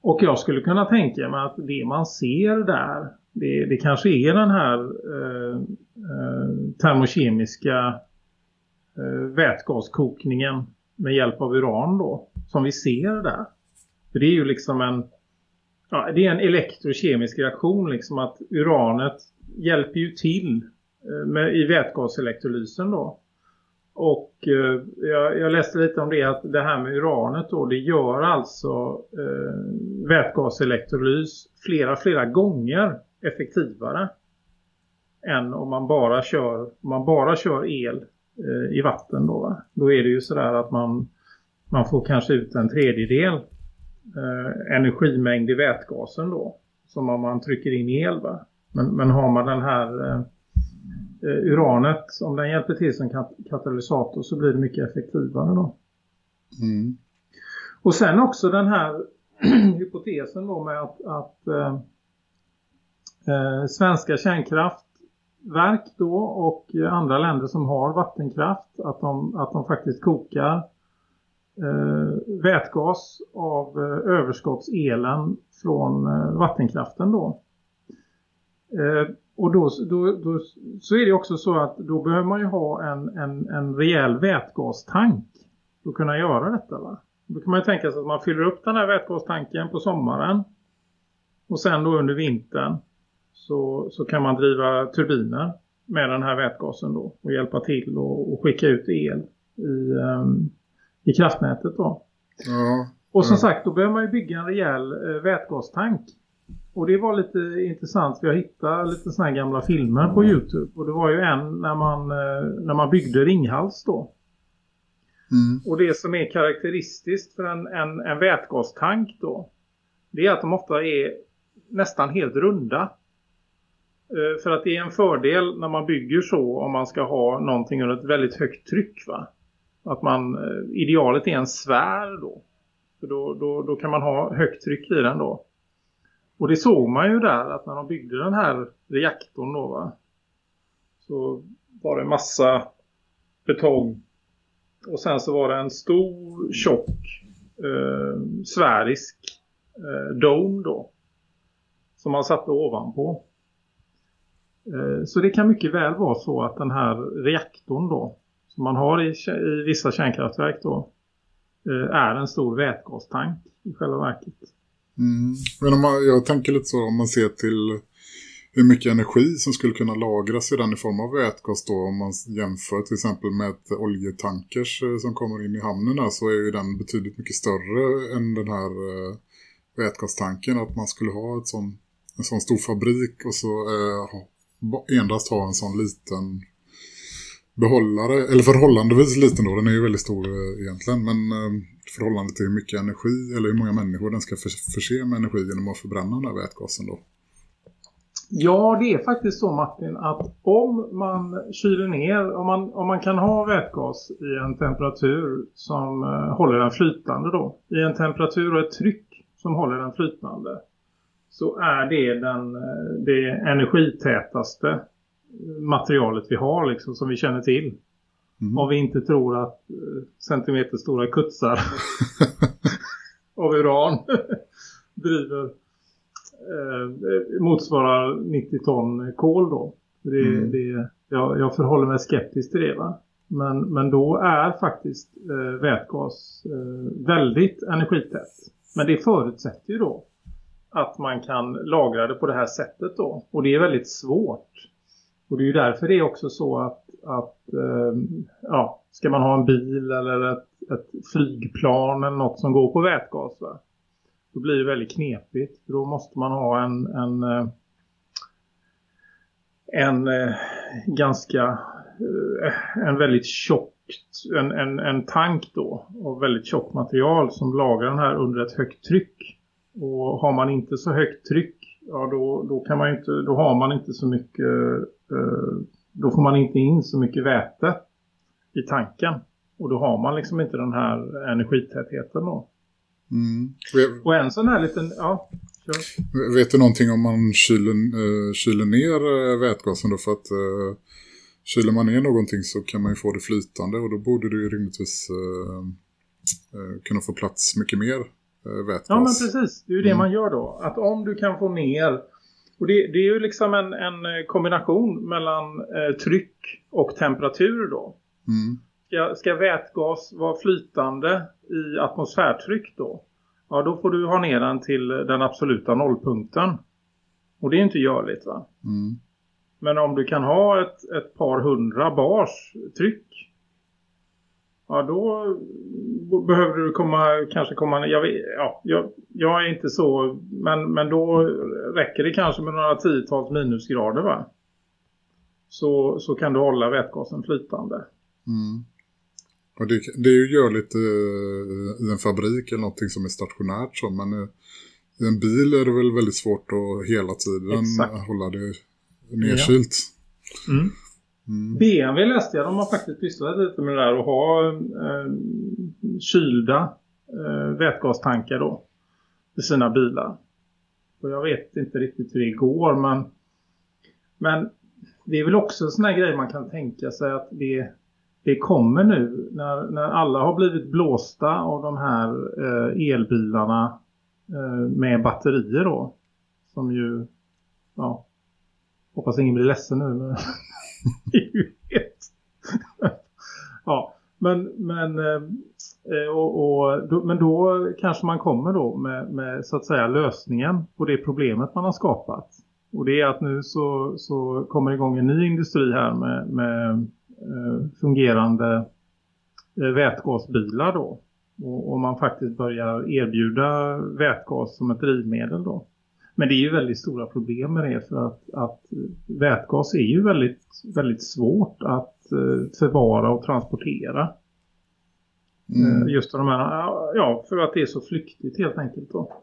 Och jag skulle kunna tänka mig att det man ser där det, det kanske är den här eh, eh, termokemiska eh, vätgaskokningen med hjälp av uran då som vi ser där. För det är ju liksom en ja, det är en elektrokemisk reaktion liksom att uranet hjälper ju till eh, med, i vätgaselektrolysen då. Och eh, jag, jag läste lite om det att det här med uranet då det gör alltså eh, vätgaselektrolys flera flera gånger effektivare än om man bara kör om man bara kör el eh, i vatten då va? Då är det ju sådär att man man får kanske ut en tredjedel eh, energimängd i vätgasen då. Som om man trycker in el va. Men, men har man den här eh, eh, uranet, om den hjälper till som kat katalysator så blir det mycket effektivare då. Mm. Och sen också den här hypotesen då med att, att eh, eh, svenska kärnkraftverk då och eh, andra länder som har vattenkraft att de, att de faktiskt kokar eh, vätgas av eh, överskottselen från eh, vattenkraften då. Eh, och då, då, då så är det också så att då behöver man ju ha en, en, en rejäl vätgastank för att kunna göra detta va. Då kan man ju tänka sig att man fyller upp den här vätgastanken på sommaren. Och sen då under vintern så, så kan man driva turbiner med den här vätgasen då. Och hjälpa till och, och skicka ut el i, um, i kraftnätet då. Ja. Och som Ja. sagt, då behöver man ju bygga en rejäl eh, vätgastank. Och det var lite intressant för jag hittade lite såna här gamla filmer på Youtube. Och det var ju en när man, eh, när man byggde Ringhals då. Mm. Och det som är karaktäristiskt för en, en, en vätgastank då. Det är att de ofta är nästan helt runda. Eh, för att det är en fördel när man bygger så om man ska ha någonting under ett väldigt högt tryck va. Att man, eh, idealet är en sfär då. För då, då, då kan man ha högt tryck i den då. Och det såg man ju där att när de byggde den här reaktorn då va. Så var det massa betong och sen så var det en stor, tjock, eh, sfärisk eh, dome då. Som man satte ovanpå. Eh, så det kan mycket väl vara så att den här reaktorn då. Som man har i, i vissa kärnkraftverk då. Eh, är en stor vätgastank i själva verket. Mm. Men om man, jag tänker lite så om man ser till hur mycket energi som skulle kunna lagras i den i form av vätgas då om man jämför till exempel med ett oljetankers eh, som kommer in i hamnen så är ju den betydligt mycket större än den här vätgastanken att man skulle ha ett sån, en sån stor fabrik och så eh, endast ha en sån liten behållare, eller förhållandevis liten då, den är ju väldigt stor eh, egentligen, men eh, förhållande till hur mycket energi eller hur många människor den ska förse med energi genom att förbränna den här vätgasen då. Ja, det är faktiskt så Martin att om man kyler ner, om man, om man kan ha vätgas i en temperatur som eh, håller den flytande då, i en temperatur och ett tryck som håller den flytande, så är det den, eh, det energitätaste materialet vi har liksom som vi känner till. Mm. Om vi inte tror att eh, centimeter stora kutsar av uran driver eh, motsvarar 90 ton kol då. Det, Mm. det, jag, jag förhåller mig skeptisk till det va. Men, men då är faktiskt eh, vätgas eh, väldigt energitätt. Men det förutsätter ju då att man kan lagra det på det här sättet då. Och det är väldigt svårt. Och det är ju därför det är också så att, att eh, ja, ska man ha en bil eller ett, ett flygplan eller något som går på vätgas va? Då blir det väldigt knepigt. Då måste man ha en, en, eh, en eh, ganska eh, en väldigt tjockt en, en, en tank då av väldigt tjockt material som lagrar den här under ett högt tryck. Och har man inte så högt tryck ja då, då kan man inte då har man inte så mycket eh, då får man inte in så mycket väte i tanken. Och då har man liksom inte den här energitätheten då. Mm. Och en sån här liten, ja, kör. vet du någonting om man kyler, uh, kyler ner eh, vätgasen då för att uh, kyler man ner någonting så kan man ju få det flytande och då borde det ju rimligtvis eh, eh, kunna få plats mycket mer eh, vätgas. Ja men precis, det är ju det Mm. man gör då. Att om du kan få ner, och det, det är ju liksom en, en kombination mellan eh, tryck och temperatur då. Mm. Ska, ska vätgas vara flytande i atmosfärtryck då? Ja då får du ha ner den till den absoluta nollpunkten. Och det är inte görligt va? Mm. Men om du kan ha ett, ett par hundra bars tryck. Ja då behöver du komma, kanske komma, jag, vet, ja, jag, jag är inte så, men, men då räcker det kanske med några tiotals minusgrader va. Så, så kan du hålla vätgasen flytande. Mm. Och det, det gör lite eh, i en fabrik eller någonting som är stationärt så, men eh, i en bil är det väl väldigt svårt att hela tiden Exakt. hålla det nedkylt. Mm. Mm. BMW läste jag, de har faktiskt pysslat lite med det där och ha eh, kylda eh, vätgastankar då i sina bilar. Och jag vet inte riktigt hur det går men, men det är väl också en sån här grej man kan tänka sig att det, det kommer nu när, när alla har blivit blåsta av de här eh, elbilarna eh, med batterier då. Som ju, ja, hoppas ingen blir ledsen nu. Men ja, men, men, eh, och, och, då, men då kanske man kommer då med, med så att säga lösningen på det problemet man har skapat. Och det är att nu så, så kommer igång en ny industri här med, med eh, fungerande eh, vätgasbilar då. Och, och man faktiskt börjar erbjuda vätgas som ett drivmedel då. Men det är ju väldigt stora problem med det för att, att vätgas är ju väldigt, väldigt svårt att eh, förvara och transportera. Mm. Eh, Just de här, ja, för att det är så flyktigt helt enkelt då.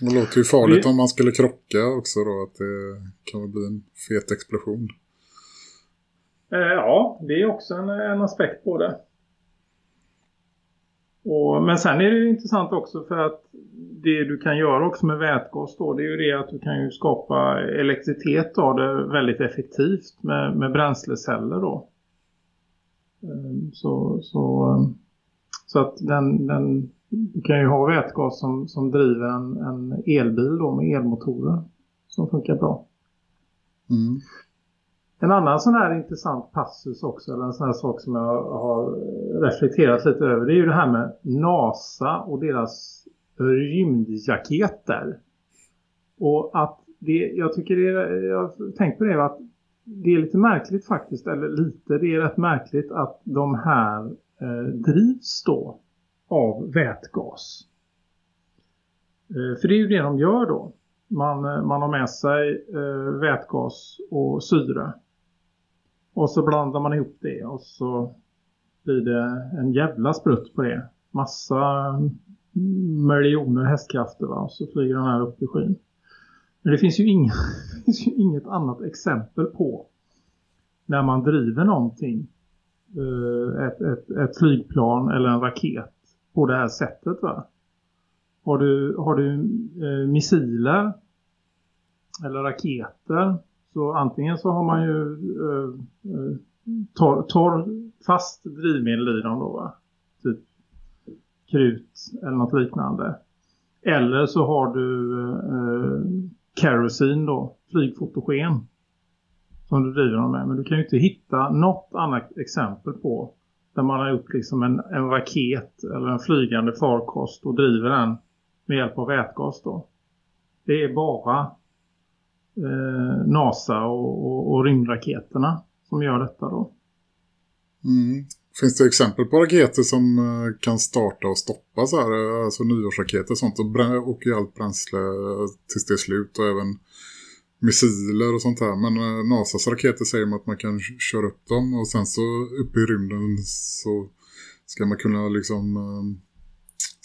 Det låter ju farligt Det- om man skulle krocka också då, att det kan bli en fet explosion. Eh, ja, det är också en, en aspekt på det. Och, men sen är det ju intressant också för att det du kan göra också med vätgas då, det är ju det att du kan ju skapa elektricitet av det väldigt effektivt med, med bränsleceller då. Ehm, så, så, ehm, så att den, den, du kan ju ha vätgas som, som driver en, en elbil då med elmotorer som funkar bra. Mm. En annan sån här intressant passus också, eller en sån här sak som jag har reflekterat lite över, det är ju det här med NASA och deras rymdjaketer. Och att det, jag tycker det är, jag har tänkt på det att det är lite märkligt faktiskt, eller lite, det är rätt märkligt att de här eh, drivs då av vätgas. Eh, för det är ju det de gör då. Man, eh, man har med sig eh, vätgas och syre. Och så blandar man ihop det och så blir det en jävla sprutt på det. Massa miljoner hästkrafter va? Och så flyger den här upp i skyn. Men det finns ju, inga, det finns ju inget annat exempel på när man driver någonting. Eh, ett, ett, ett flygplan eller en raket på det här sättet va. Har du, har du eh, missiler eller raketer så antingen så har man ju eh, eh torr, torr fast drivmedel i dem då va? Typ krut eller något liknande. Eller så har du eh, kerosin då, flygfotogen som du driver dem med. Men du kan ju inte hitta något annat exempel på där man har gjort liksom en, en raket eller en flygande farkost och driver den med hjälp av vätgas då. Det är bara eh, NASA och, och, och rymdraketerna som gör detta då. Mm. Finns det exempel på raketer som eh, kan starta och stoppa så här, alltså nyårsraketer och sånt och åker ju allt bränsle eh, tills det är slut och även missiler och sånt här. Men eh, NASAs raketer säger man att man kan köra upp dem och sen så uppe i rymden så ska man kunna liksom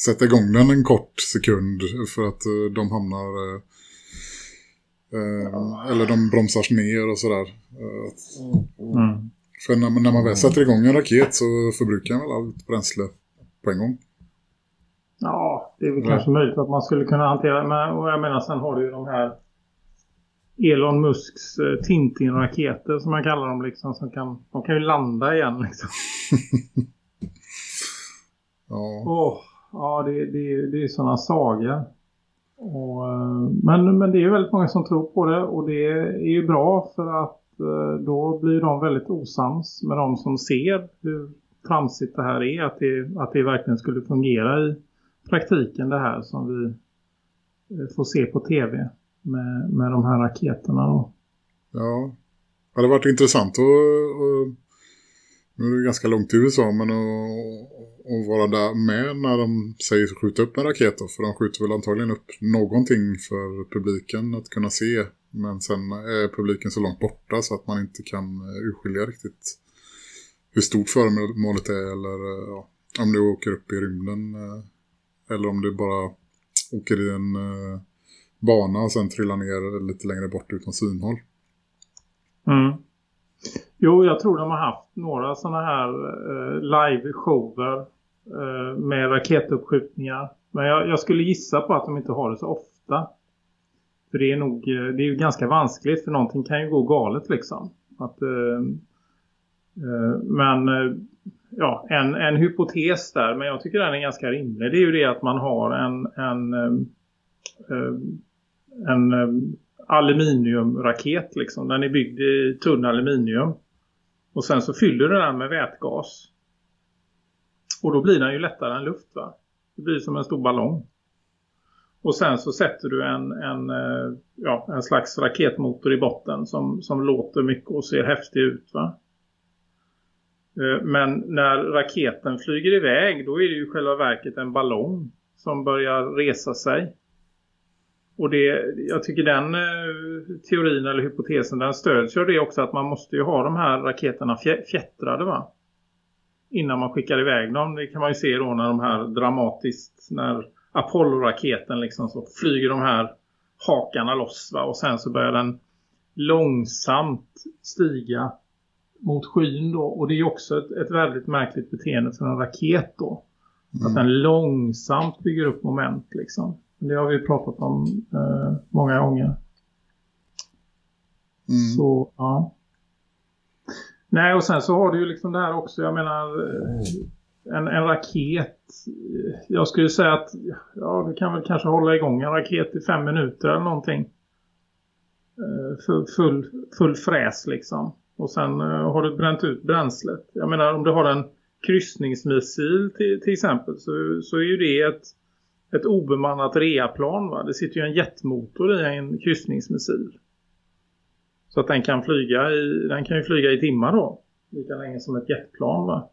sätta igång den en kort sekund för att de hamnar eh, eller de bromsar ner och sådär. Eh, Mm. för när man, när man väl sätter igång en raket så förbrukar man väl allt bränsle på en gång. Ja, det är väl Ja. kanske möjligt att man skulle kunna hantera. Men och jag menar, sen har du ju de här Elon Musks eh, Tintin-raketer som man kallar dem liksom. Som kan, de kan ju landa igen liksom. Ja, Åh, ja, det, det, det är sådana sagor. Och, eh, men, men det är ju väldigt många som tror på det och det är ju bra för att eh, då blir de väldigt osams med de som ser hur tramsigt det här är. Att det, att det verkligen skulle fungera i praktiken det här som vi eh, får se på tv med, med de här raketerna. Då. ja. Det hade varit intressant att, att nu är det ganska långt till USA men att, att vara där med när de säger skjuta upp en raket då, för de skjuter väl antagligen upp någonting för publiken att kunna se men sen är publiken så långt borta så att man inte kan eh, urskilja riktigt hur stort föremålet är eller eh, ja, om det åker upp i rymden eh, eller om det bara åker i en bana och sen trillar ner lite längre bort utan synhåll. Mm. Jo, jag tror de har haft några sådana här eh, live-shower eh, med raketuppskjutningar. Men jag, jag, skulle gissa på att de inte har det så ofta. För det är nog eh, det är ju ganska vanskligt för någonting kan ju gå galet liksom. Att, eh, eh, men eh, ja, en, en hypotes där, men jag tycker den är ganska rimlig. Det är ju det att man har en, en, eh, eh, en, en aluminiumraket liksom. Den är byggd i tunn aluminium. Och sen så fyller du den med vätgas. Och då blir den ju lättare än luft va? Det blir som en stor ballong. Och sen så sätter du en, en, eh, ja, en slags raketmotor i botten som, som låter mycket och ser häftig ut va? Eh, men när raketen flyger iväg då är det ju själva verket en ballong som börjar resa sig. Och det, jag tycker den eh, teorin eller hypotesen den stöds ju det också att man måste ju ha de här raketerna fjättrade va? Innan man skickar iväg dem. Det kan man ju se då när de här dramatiskt, när Apollo-raketen liksom så flyger de här hakarna loss va? Och sen så börjar den långsamt stiga mot skyn då. Och det är också ett, ett väldigt märkligt beteende för en raket då. Mm. Att den långsamt bygger upp moment liksom. Det har vi pratat om eh, många gånger. Mm. Så, ja. Nej, och sen så har du ju liksom det här också, jag menar, eh, en, en raket. Jag skulle säga att ja, du kan väl kanske hålla igång en raket i fem minuter eller någonting. Eh, full, full, full fräs liksom. Och sen uh, har du bränt ut bränslet. Jag menar om du har en kryssningsmissil till, till exempel så, så är ju det ett, ett obemannat reaplan va. Det sitter ju en jetmotor i en kryssningsmissil. Så att den kan flyga i, den kan ju flyga i timmar då. Lika länge som ett jetplan va.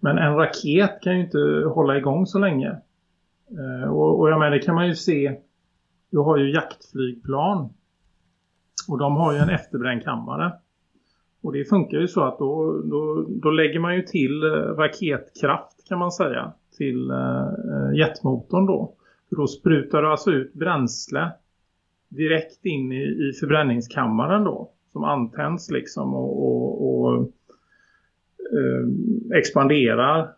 Men en raket kan ju inte hålla igång så länge. Eh, och, och jag menar det kan man ju se. Du har ju jaktflygplan. Och de har ju en efterbrännkammare. Och det funkar ju så att då, då, då lägger man ju till eh, raketkraft kan man säga till eh, eh, jetmotorn då. För då sprutar du alltså ut bränsle direkt in i, i förbränningskammaren då. Som antänds liksom och, och, och eh, expanderar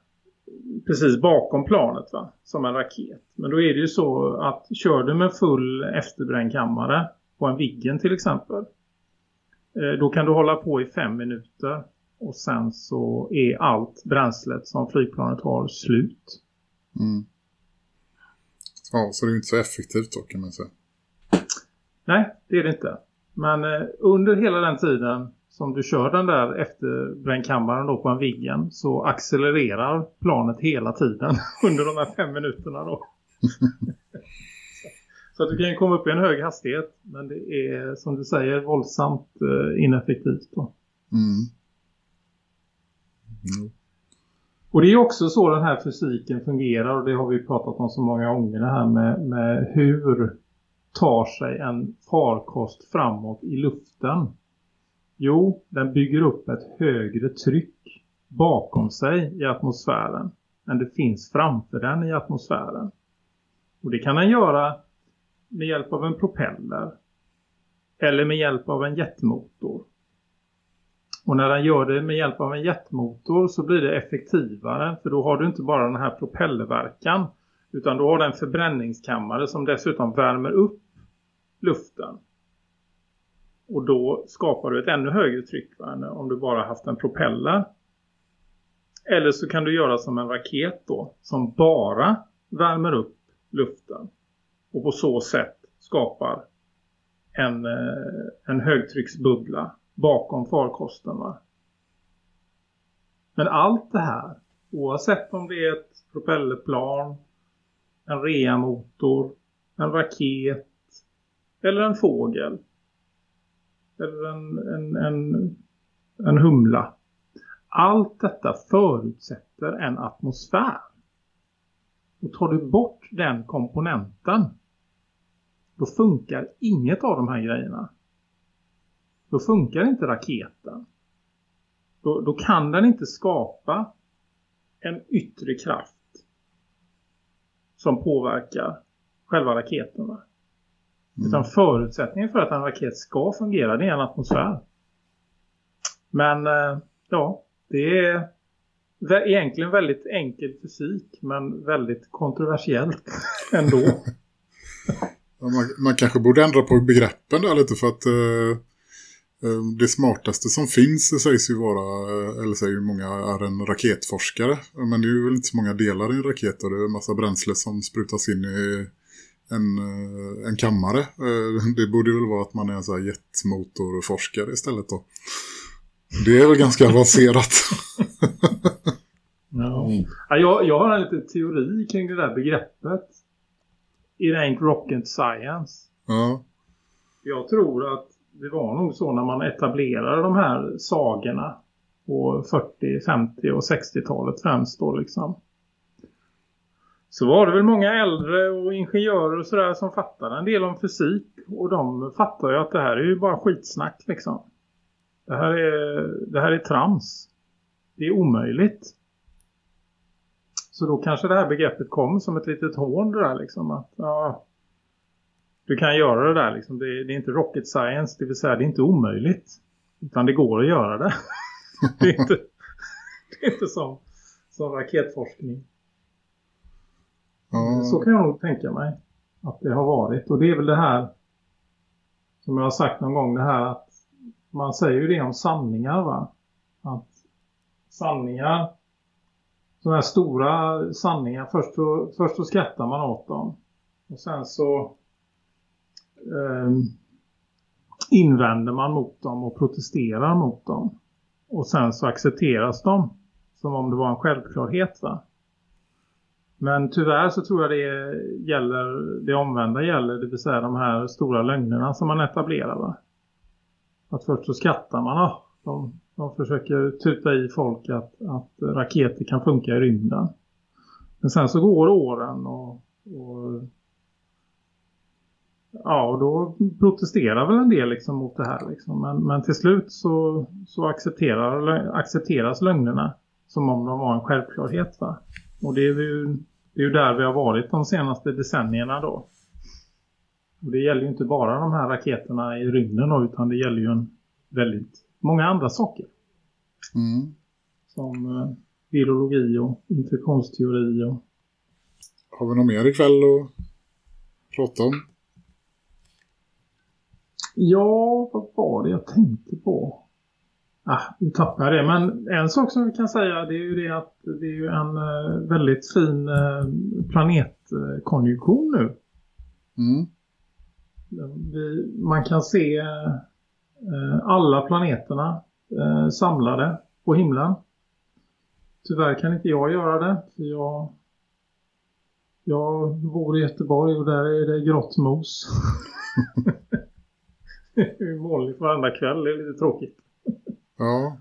precis bakom planet va? Som en raket. Men då är det ju så att kör du med full efterbrännkammare på en Viggen till exempel Eh, då kan du hålla på i fem minuter och sen så är allt bränslet som flygplanet har slut. Mm. Ja, så det är inte så effektivt då kan man säga. Nej, det är det inte. Men eh, under hela den tiden som du kör den där efterbrännkammaren då på en Viggen så accelererar planet hela tiden under de här fem minuterna då. Så att du kan komma upp i en hög hastighet. Men det är som du säger våldsamt eh, ineffektivt då. Mm. Mm. Och det är också så den här fysiken fungerar och det har vi pratat om så många gånger det här med, med hur tar sig en farkost framåt i luften. Jo, den bygger upp ett högre tryck bakom sig i atmosfären än det finns framför den i atmosfären. Och det kan den göra med hjälp av en propeller eller med hjälp av en jetmotor. Och när den gör det med hjälp av en jetmotor så blir det effektivare för då har du inte bara den här propellerverkan utan då har den en förbränningskammare som dessutom värmer upp luften. Och då skapar du ett ännu högre tryck om du bara haft en propeller. Eller så kan du göra som en raket då som bara värmer upp luften och på så sätt skapar en, eh, en högtrycksbubbla bakom farkosten. Va? Men allt det här, oavsett om det är ett propellerplan, en reamotor, en raket eller en fågel eller en, en, en, en humla. Allt detta förutsätter en atmosfär. Och tar du bort den komponenten då funkar inget av de här grejerna. Då funkar inte raketen. Då då, kan den inte skapa en yttre kraft som påverkar själva raketerna. Utan förutsättningen för att en raket ska fungera det är en atmosfär. Men eh, ja, det är egentligen väldigt enkel fysik men väldigt kontroversiellt ändå. Man, man kanske borde ändra på begreppen där lite för att eh, det smartaste som finns sägs ju vara, eh, eller säger ju många, är en raketforskare. Men det är ju väl inte så många delar i en raket och det är en massa bränsle som sprutas in i en, eh, en kammare. Eh, det borde väl vara att man är en sån här jetmotorforskare istället då. Det är väl ganska avancerat. Ja. Ja, jag, jag har en liten teori kring det där begreppet. It ain't rocket science. ja. Jag tror att det var nog så när man etablerade de här sagorna på 40, 50 och 60-talet främst då liksom. Så var det väl många äldre och ingenjörer och sådär som fattade en del om fysik. Och de fattar ju att det här är ju bara skitsnack liksom. Det här är, det här är trams. Det är omöjligt. Så då kanske det här begreppet kom som ett litet hån det där liksom. Att ja, du kan göra det där liksom. Det, det är inte rocket science, det vill säga det är inte omöjligt. Utan det går att göra det. det, är inte, det är inte som, som raketforskning. ja. Så kan jag nog tänka mig att det har varit. Och det är väl det här som jag har sagt någon gång det här att man säger ju det om sanningar va. Att sanningar sådana här stora sanningar först så, först så skrattar man åt dem. Och sen så Ehm, invänder man mot dem och protesterar mot dem. Och sen så accepteras de som om det var en självklarhet va. Men tyvärr så tror jag det gäller, det omvända gäller, det vill säga de här stora lögnerna som man etablerar va. Att först så skrattar man, ah, de, de försöker tuta i folk att, att raketer kan funka i rymden. Men sen så går åren och, och ja, och då protesterar väl en del liksom mot det här liksom. Men, men till slut så, så accepterar, accepteras lögnerna som om de var en självklarhet va. Och det är ju, det är ju där vi har varit de senaste decennierna då. Och det gäller ju inte bara de här raketerna i rymden då, utan det gäller ju en väldigt många andra saker. Mm. Som eh, virologi och infektionsteori och Har vi något mer ikväll att prata om? Ja, vad var det jag tänkte på? Ah, nu tappar jag det. Men en sak som vi kan säga det är ju det att det är ju en eh, väldigt fin eh, planetkonjunktion nu. Mm. Vi, man kan se eh, alla planeterna samlade på himlen. Tyvärr kan inte jag göra det. För jag, jag bor i Göteborg och där är det grått mos. det är molnigt varenda kväll. Det är lite tråkigt. Ja.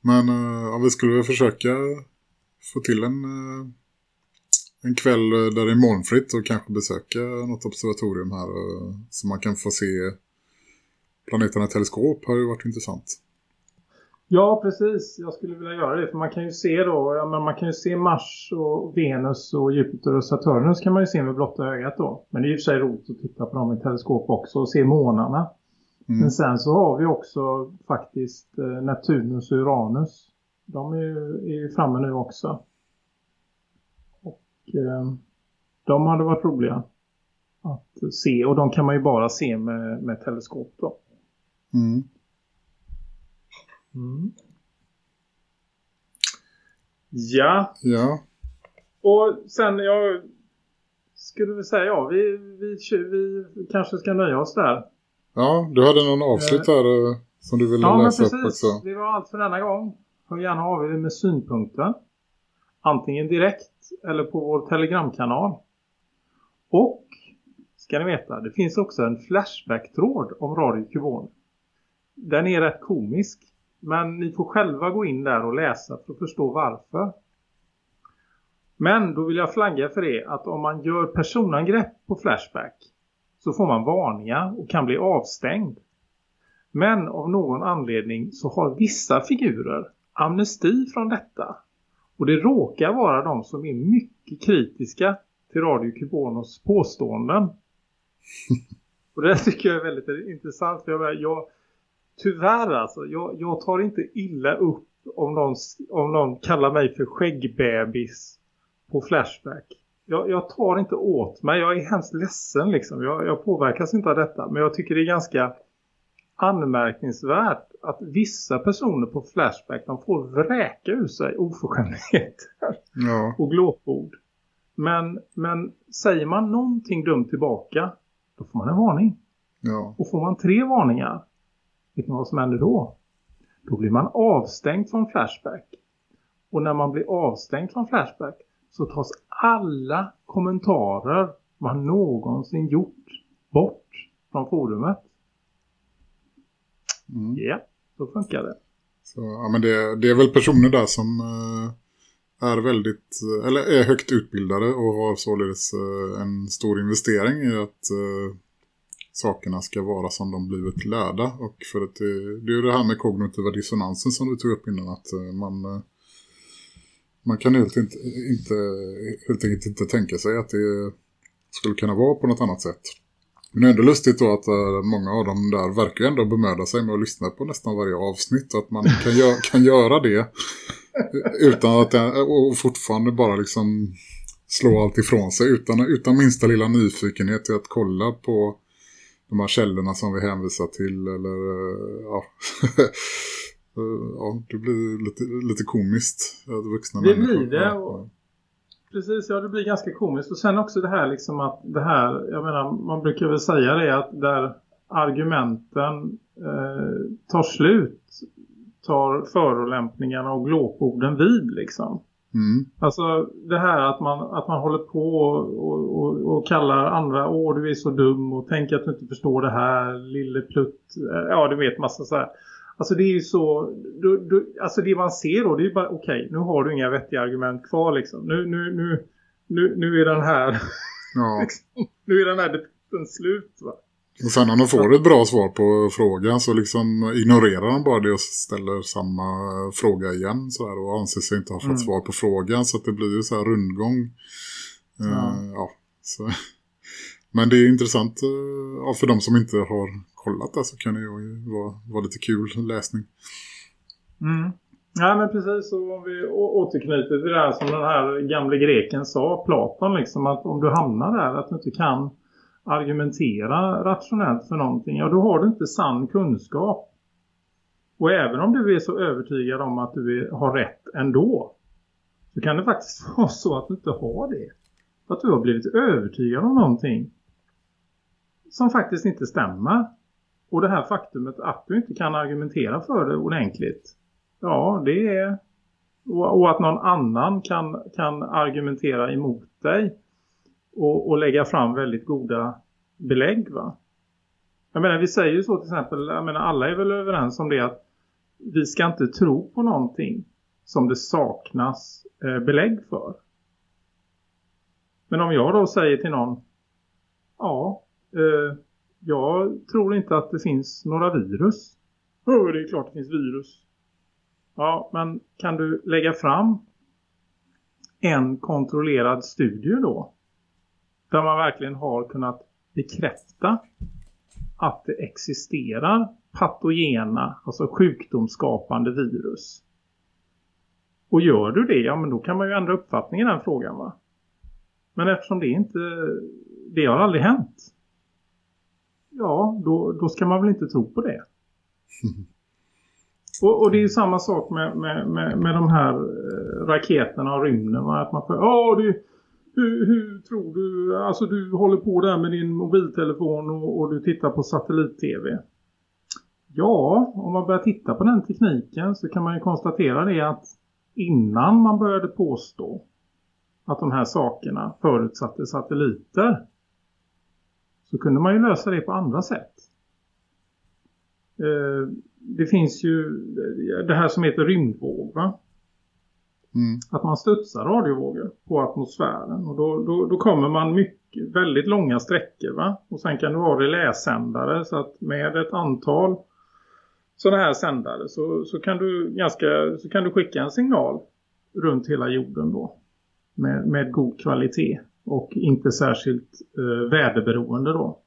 Men eh, ja, vi skulle väl försöka få till en, eh, en kväll eh, där det är molnfritt och kanske besöka något observatorium här så man kan få se planeterna i teleskop har ju varit intressant. Ja, precis. Jag skulle vilja göra det. För man kan ju se då, ja, men man kan ju se Mars och Venus och Jupiter och Saturnus kan man ju se med blotta ögat då. Men det är ju för sig roligt att titta på dem i teleskop också och se månarna. Mm. Men sen så har vi också faktiskt eh, Neptunus och Uranus. De är ju, är ju framme nu också. Och eh, de hade varit roliga att se. Och de kan man ju bara se med, med teleskop då. Mm. Mm. Ja, Ja, och sen jag skulle väl säga ja, vi, vi, vi, vi kanske ska nöja oss där. ja, du hade någon avslut där eh, som du ville Ja, läsa upp precis. också. Det var allt för denna gång. Hör gärna av er med synpunkter. Antingen direkt eller på vår telegramkanal. Och, ska ni veta, det finns också en flashback-tråd om Radio Kubon. Den är rätt komisk. Men ni får själva gå in där och läsa för att förstå varför. Men då vill jag flagga för det att om man gör personangrepp på Flashback så får man varningar och kan bli avstängd. Men av någon anledning så har vissa figurer amnesti från detta. Och det råkar vara de som är mycket kritiska till Radio Kubonos påståenden. Och det tycker jag är väldigt intressant. För jag, jag, tyvärr alltså, jag, jag tar inte illa upp om någon, om någon kallar mig för skäggbebis på Flashback. Jag, jag tar inte åt mig, jag är hemskt ledsen liksom. Jag, jag påverkas inte av detta. Men jag tycker det är ganska anmärkningsvärt att vissa personer på Flashback de får vräka ur sig oförskämdheter Ja, och glåpord. Men, men säger man någonting dumt tillbaka då får man en varning. ja, Och får man tre varningar, vet ni vad som händer då? Då blir man avstängd från Flashback. Och när man blir avstängd från Flashback så tas alla kommentarer man någonsin gjort bort från forumet. mm. Ja, så funkar det. Så, ja, men det, det är väl personer där som eh, är väldigt, eller är högt utbildade och har således eh, en stor investering i att eh, sakerna ska vara som de blivit lärda. Och för att det, det är ju det här med kognitiva dissonansen som du tog upp innan att eh, man, eh, man kan helt, inte, inte, helt enkelt inte tänka sig att det skulle kunna vara på något annat sätt. Men det är ändå lustigt då att många av dem där verkar ändå bemöda sig med att lyssna på nästan varje avsnitt. Att man kan, gö kan göra det utan att och fortfarande bara liksom slå allt ifrån sig utan, utan minsta lilla nyfikenhet till att kolla på de här källorna som vi hänvisar till eller eh, ja, Eh, ja det blir lite, lite komiskt att vuxna Det människor. blir det, och- Precis, ja det blir ganska komiskt. Och sen också det här liksom att det här, jag menar man brukar väl säga det att där argumenten eh, tar slut tar förolämpningarna och glåporden vid liksom. Mm, Alltså det här att man, att man håller på och, och, och, kallar andra Åh du är så dum och tänker att du inte förstår det här Lille plutt. Eh, Ja du vet massa så här. Alltså det är ju så du, du, Alltså det man ser då det är ju bara okej Nu har du inga vettiga argument kvar liksom. Nu, nu, nu, nu, nu är den här ja. Nu är den här debatten slut va Och sen när de får ett bra svar på frågan så liksom ignorerar de bara det och ställer samma fråga igen så här, och anser sig inte ha fått Mm. svar på frågan så att det blir ju så här rundgång. Eh, Ja. ja, så. Men det är intressant ja, för de som inte har kollat det så kan det ju vara, vara lite kul läsning. Mm. Ja men precis så om vi återknyter till det här som den här gamle greken sa, Platon liksom att om du hamnar där att du inte kan argumentera rationellt för någonting, ja då har du inte sann kunskap. Och även om du är så övertygad om att du är, har rätt ändå så kan det faktiskt vara så att du inte har det. Att du har blivit övertygad om någonting som faktiskt inte stämmer. Och det här faktumet att du inte kan argumentera för det ordentligt. Ja, det är... Och att någon annan kan, kan argumentera emot dig. Och, och lägga fram väldigt goda belägg va. Jag menar, vi säger ju så till exempel, jag menar alla är väl överens om det att vi ska inte tro på någonting som det saknas eh, belägg för. Men om jag då säger till någon, ja, eh, jag tror inte att det finns några virus. Oh, det är klart det finns virus. Ja, men kan du lägga fram en kontrollerad studie då? Där man verkligen har kunnat bekräfta att det existerar patogena, alltså sjukdomsskapande virus. Och gör du det, ja men då kan man ju ändra uppfattning i den frågan va? Men eftersom det inte, det har aldrig hänt. Ja, då, då ska man väl inte tro på det. Och, och det är ju samma sak med, med, med, med de här eh, raketerna och rymden. Va? Att man får, ja det, hur, hur tror du, alltså du håller på där med din mobiltelefon och, och du tittar på satellit-tv. Ja, om man börjar titta på den tekniken så kan man ju konstatera det att innan man började påstå att de här sakerna förutsatte satelliter så kunde man ju lösa det på andra sätt. Eh, det finns ju det här som heter rymdvåg va? Mm. Att man studsar radiovågor på atmosfären och då, då, då kommer man mycket, väldigt långa sträckor va? Och sen kan du ha reläsändare så att med ett antal sådana här sändare så, så, kan du ganska, så kan du skicka en signal runt hela jorden då. Med, med god kvalitet och inte särskilt eh, väderberoende då.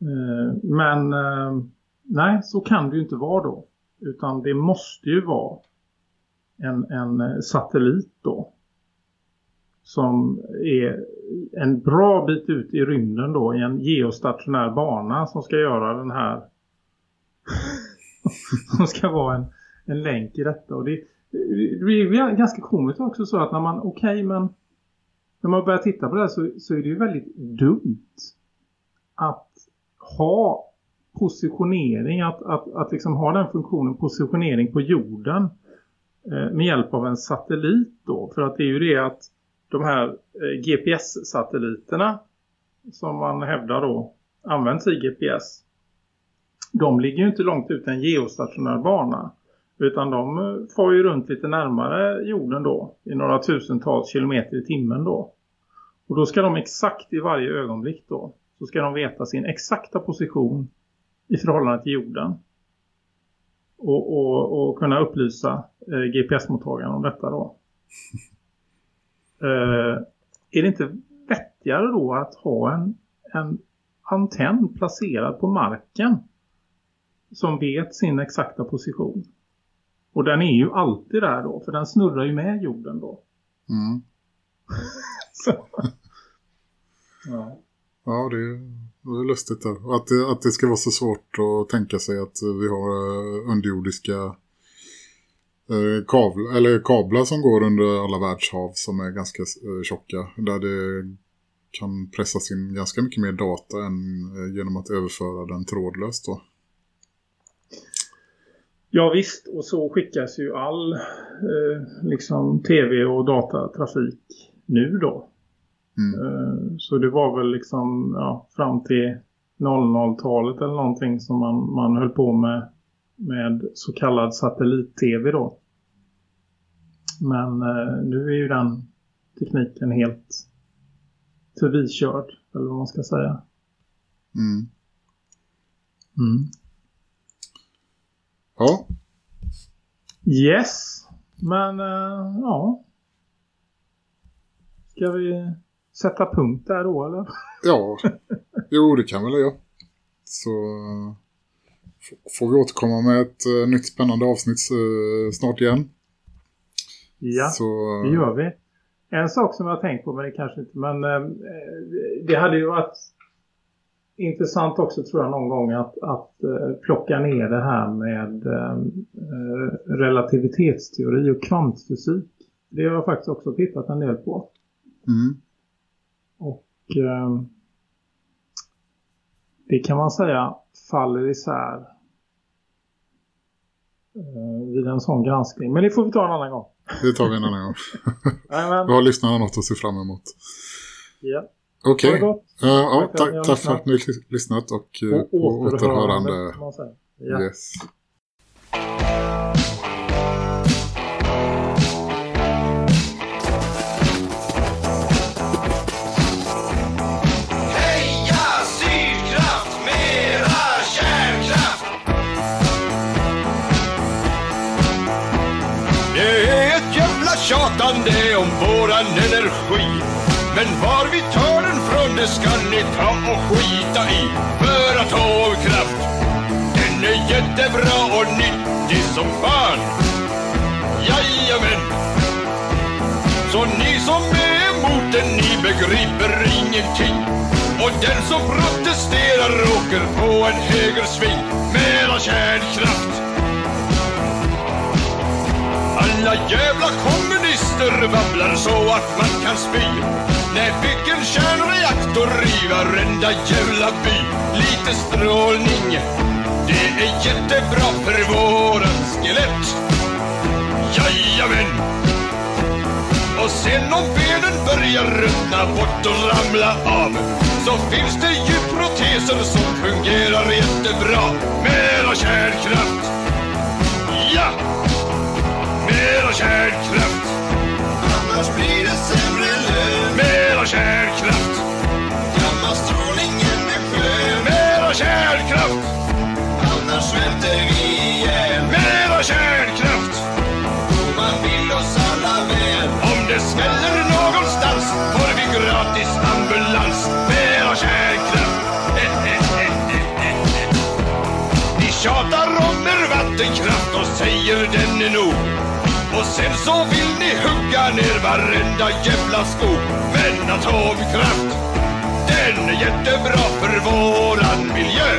Eh, men eh, nej, så kan det ju inte vara då. Utan det måste ju vara en, en eh, satellit då. Som är en bra bit ut i rymden då. I en geostationär bana som ska göra den här. som ska vara en, en länk i detta. Och det, det är ganska komiskt också så att när man, okej okay, men när man börjar titta på det här så, så är det ju väldigt dumt att ha positionering, att, att, att liksom ha den funktionen positionering på jorden Eh, med hjälp av en satellit då. För att det är ju det att de här eh, GPS-satelliterna som man hävdar då används i GPS. De ligger ju inte långt ut en geostationär bana. Utan de eh, far får ju runt lite närmare jorden då. I några tusentals kilometer i timmen då. Och då ska de exakt i varje ögonblick då. Så ska de veta sin exakta position i förhållande till jorden. Och, och, och kunna upplysa eh, GPS-mottagaren om detta då. eh, är det inte vettigare då att ha en, en antenn placerad på marken som vet sin exakta position? Och den är ju alltid där då, för den snurrar ju med jorden då. Mm. ja. ja, det det är lustigt där. Att det, att det ska vara så svårt att tänka sig att vi har eh, underjordiska eh, eller kablar som går under alla världshav som är ganska eh, tjocka. Där det kan pressas in ganska mycket mer data än eh, genom att överföra den trådlöst då. Ja visst, och så skickas ju all eh, liksom tv- och datatrafik nu då. Mm. Eh, så det var väl liksom ja, fram till 00-talet eller någonting som man, man höll på med med så kallad satellit-tv då. Men eh, nu är ju den tekniken helt förvikörd, eller vad man ska säga. Mm. Mm. Ja, Yes, men eh, ja. Ska vi sätta punkt där då eller? ja. jo det kan väl jag. Så får vi återkomma med ett eh, nytt spännande avsnitt eh, snart igen. Ja, Så, det gör vi. En sak som jag har tänkt på, men det kanske inte, men eh, det hade ju varit intressant också tror jag någon gång att, att eh, plocka ner det här med eh, eh, relativitetsteori och kvantfysik. Det har jag faktiskt också tittat en del på. mm, eh, det kan man säga faller isär eh, vid en sån granskning. Men det får vi ta en annan gång. det tar vi en annan gång. Då har lyssnarna något att se fram emot. Ja. Okej. Det gott. Ja, Tack för att ni tack, för att ni lyssnat. och, eh, Och på återhörande. återhörande. Yes. Men var vi tar den från det ska ni ta och skita i. För atomkraft, den är jättebra och nyttig som fan. Jajamän! Så ni som är emot den, ni begriper ingenting. Och den som protesterar åker på en högersving. medan kärnkraft. Alla jävla kommunister babblar så att man kan spy. Nej, bygg en kärnreaktor i varenda jävla by. Lite strålning, det är jättebra för våran skelett. Jajamän! Och sen om benen börjar ruttna bort och ramla av så finns det ju proteser som fungerar jättebra. Mera kärnkraft! Ja! Mera kärnkraft! annars blir det sämre lön. Mera kärnkraft! Gammastrålningen är skön. Mera kärnkraft! Annars svälter vi ihjäl. Mera kärnkraft! Och man vill oss alla väl. Om det smäller någonstans får vi gratis ambulans. Mera kärnkraft! Ni tjatar om er vattenkraft och säger den är nog. Och sen så vill ner varenda jävla skog Men atomkraft, den är jättebra för våran miljö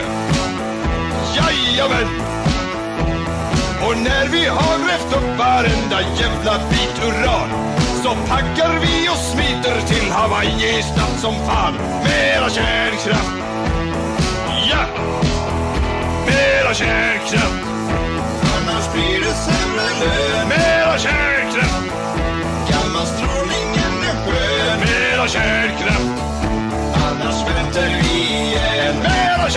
Jajamän! Och när vi har grävt upp varenda jävla bit uran Så packar vi och smiter till Hawaii snabbt som fan Mera kärnkraft! Ja! Mera kärnkraft! Annars blir det sämre lön Mera kärnkraft! och kärnkraft Annars väntar vi en värld kärnkraft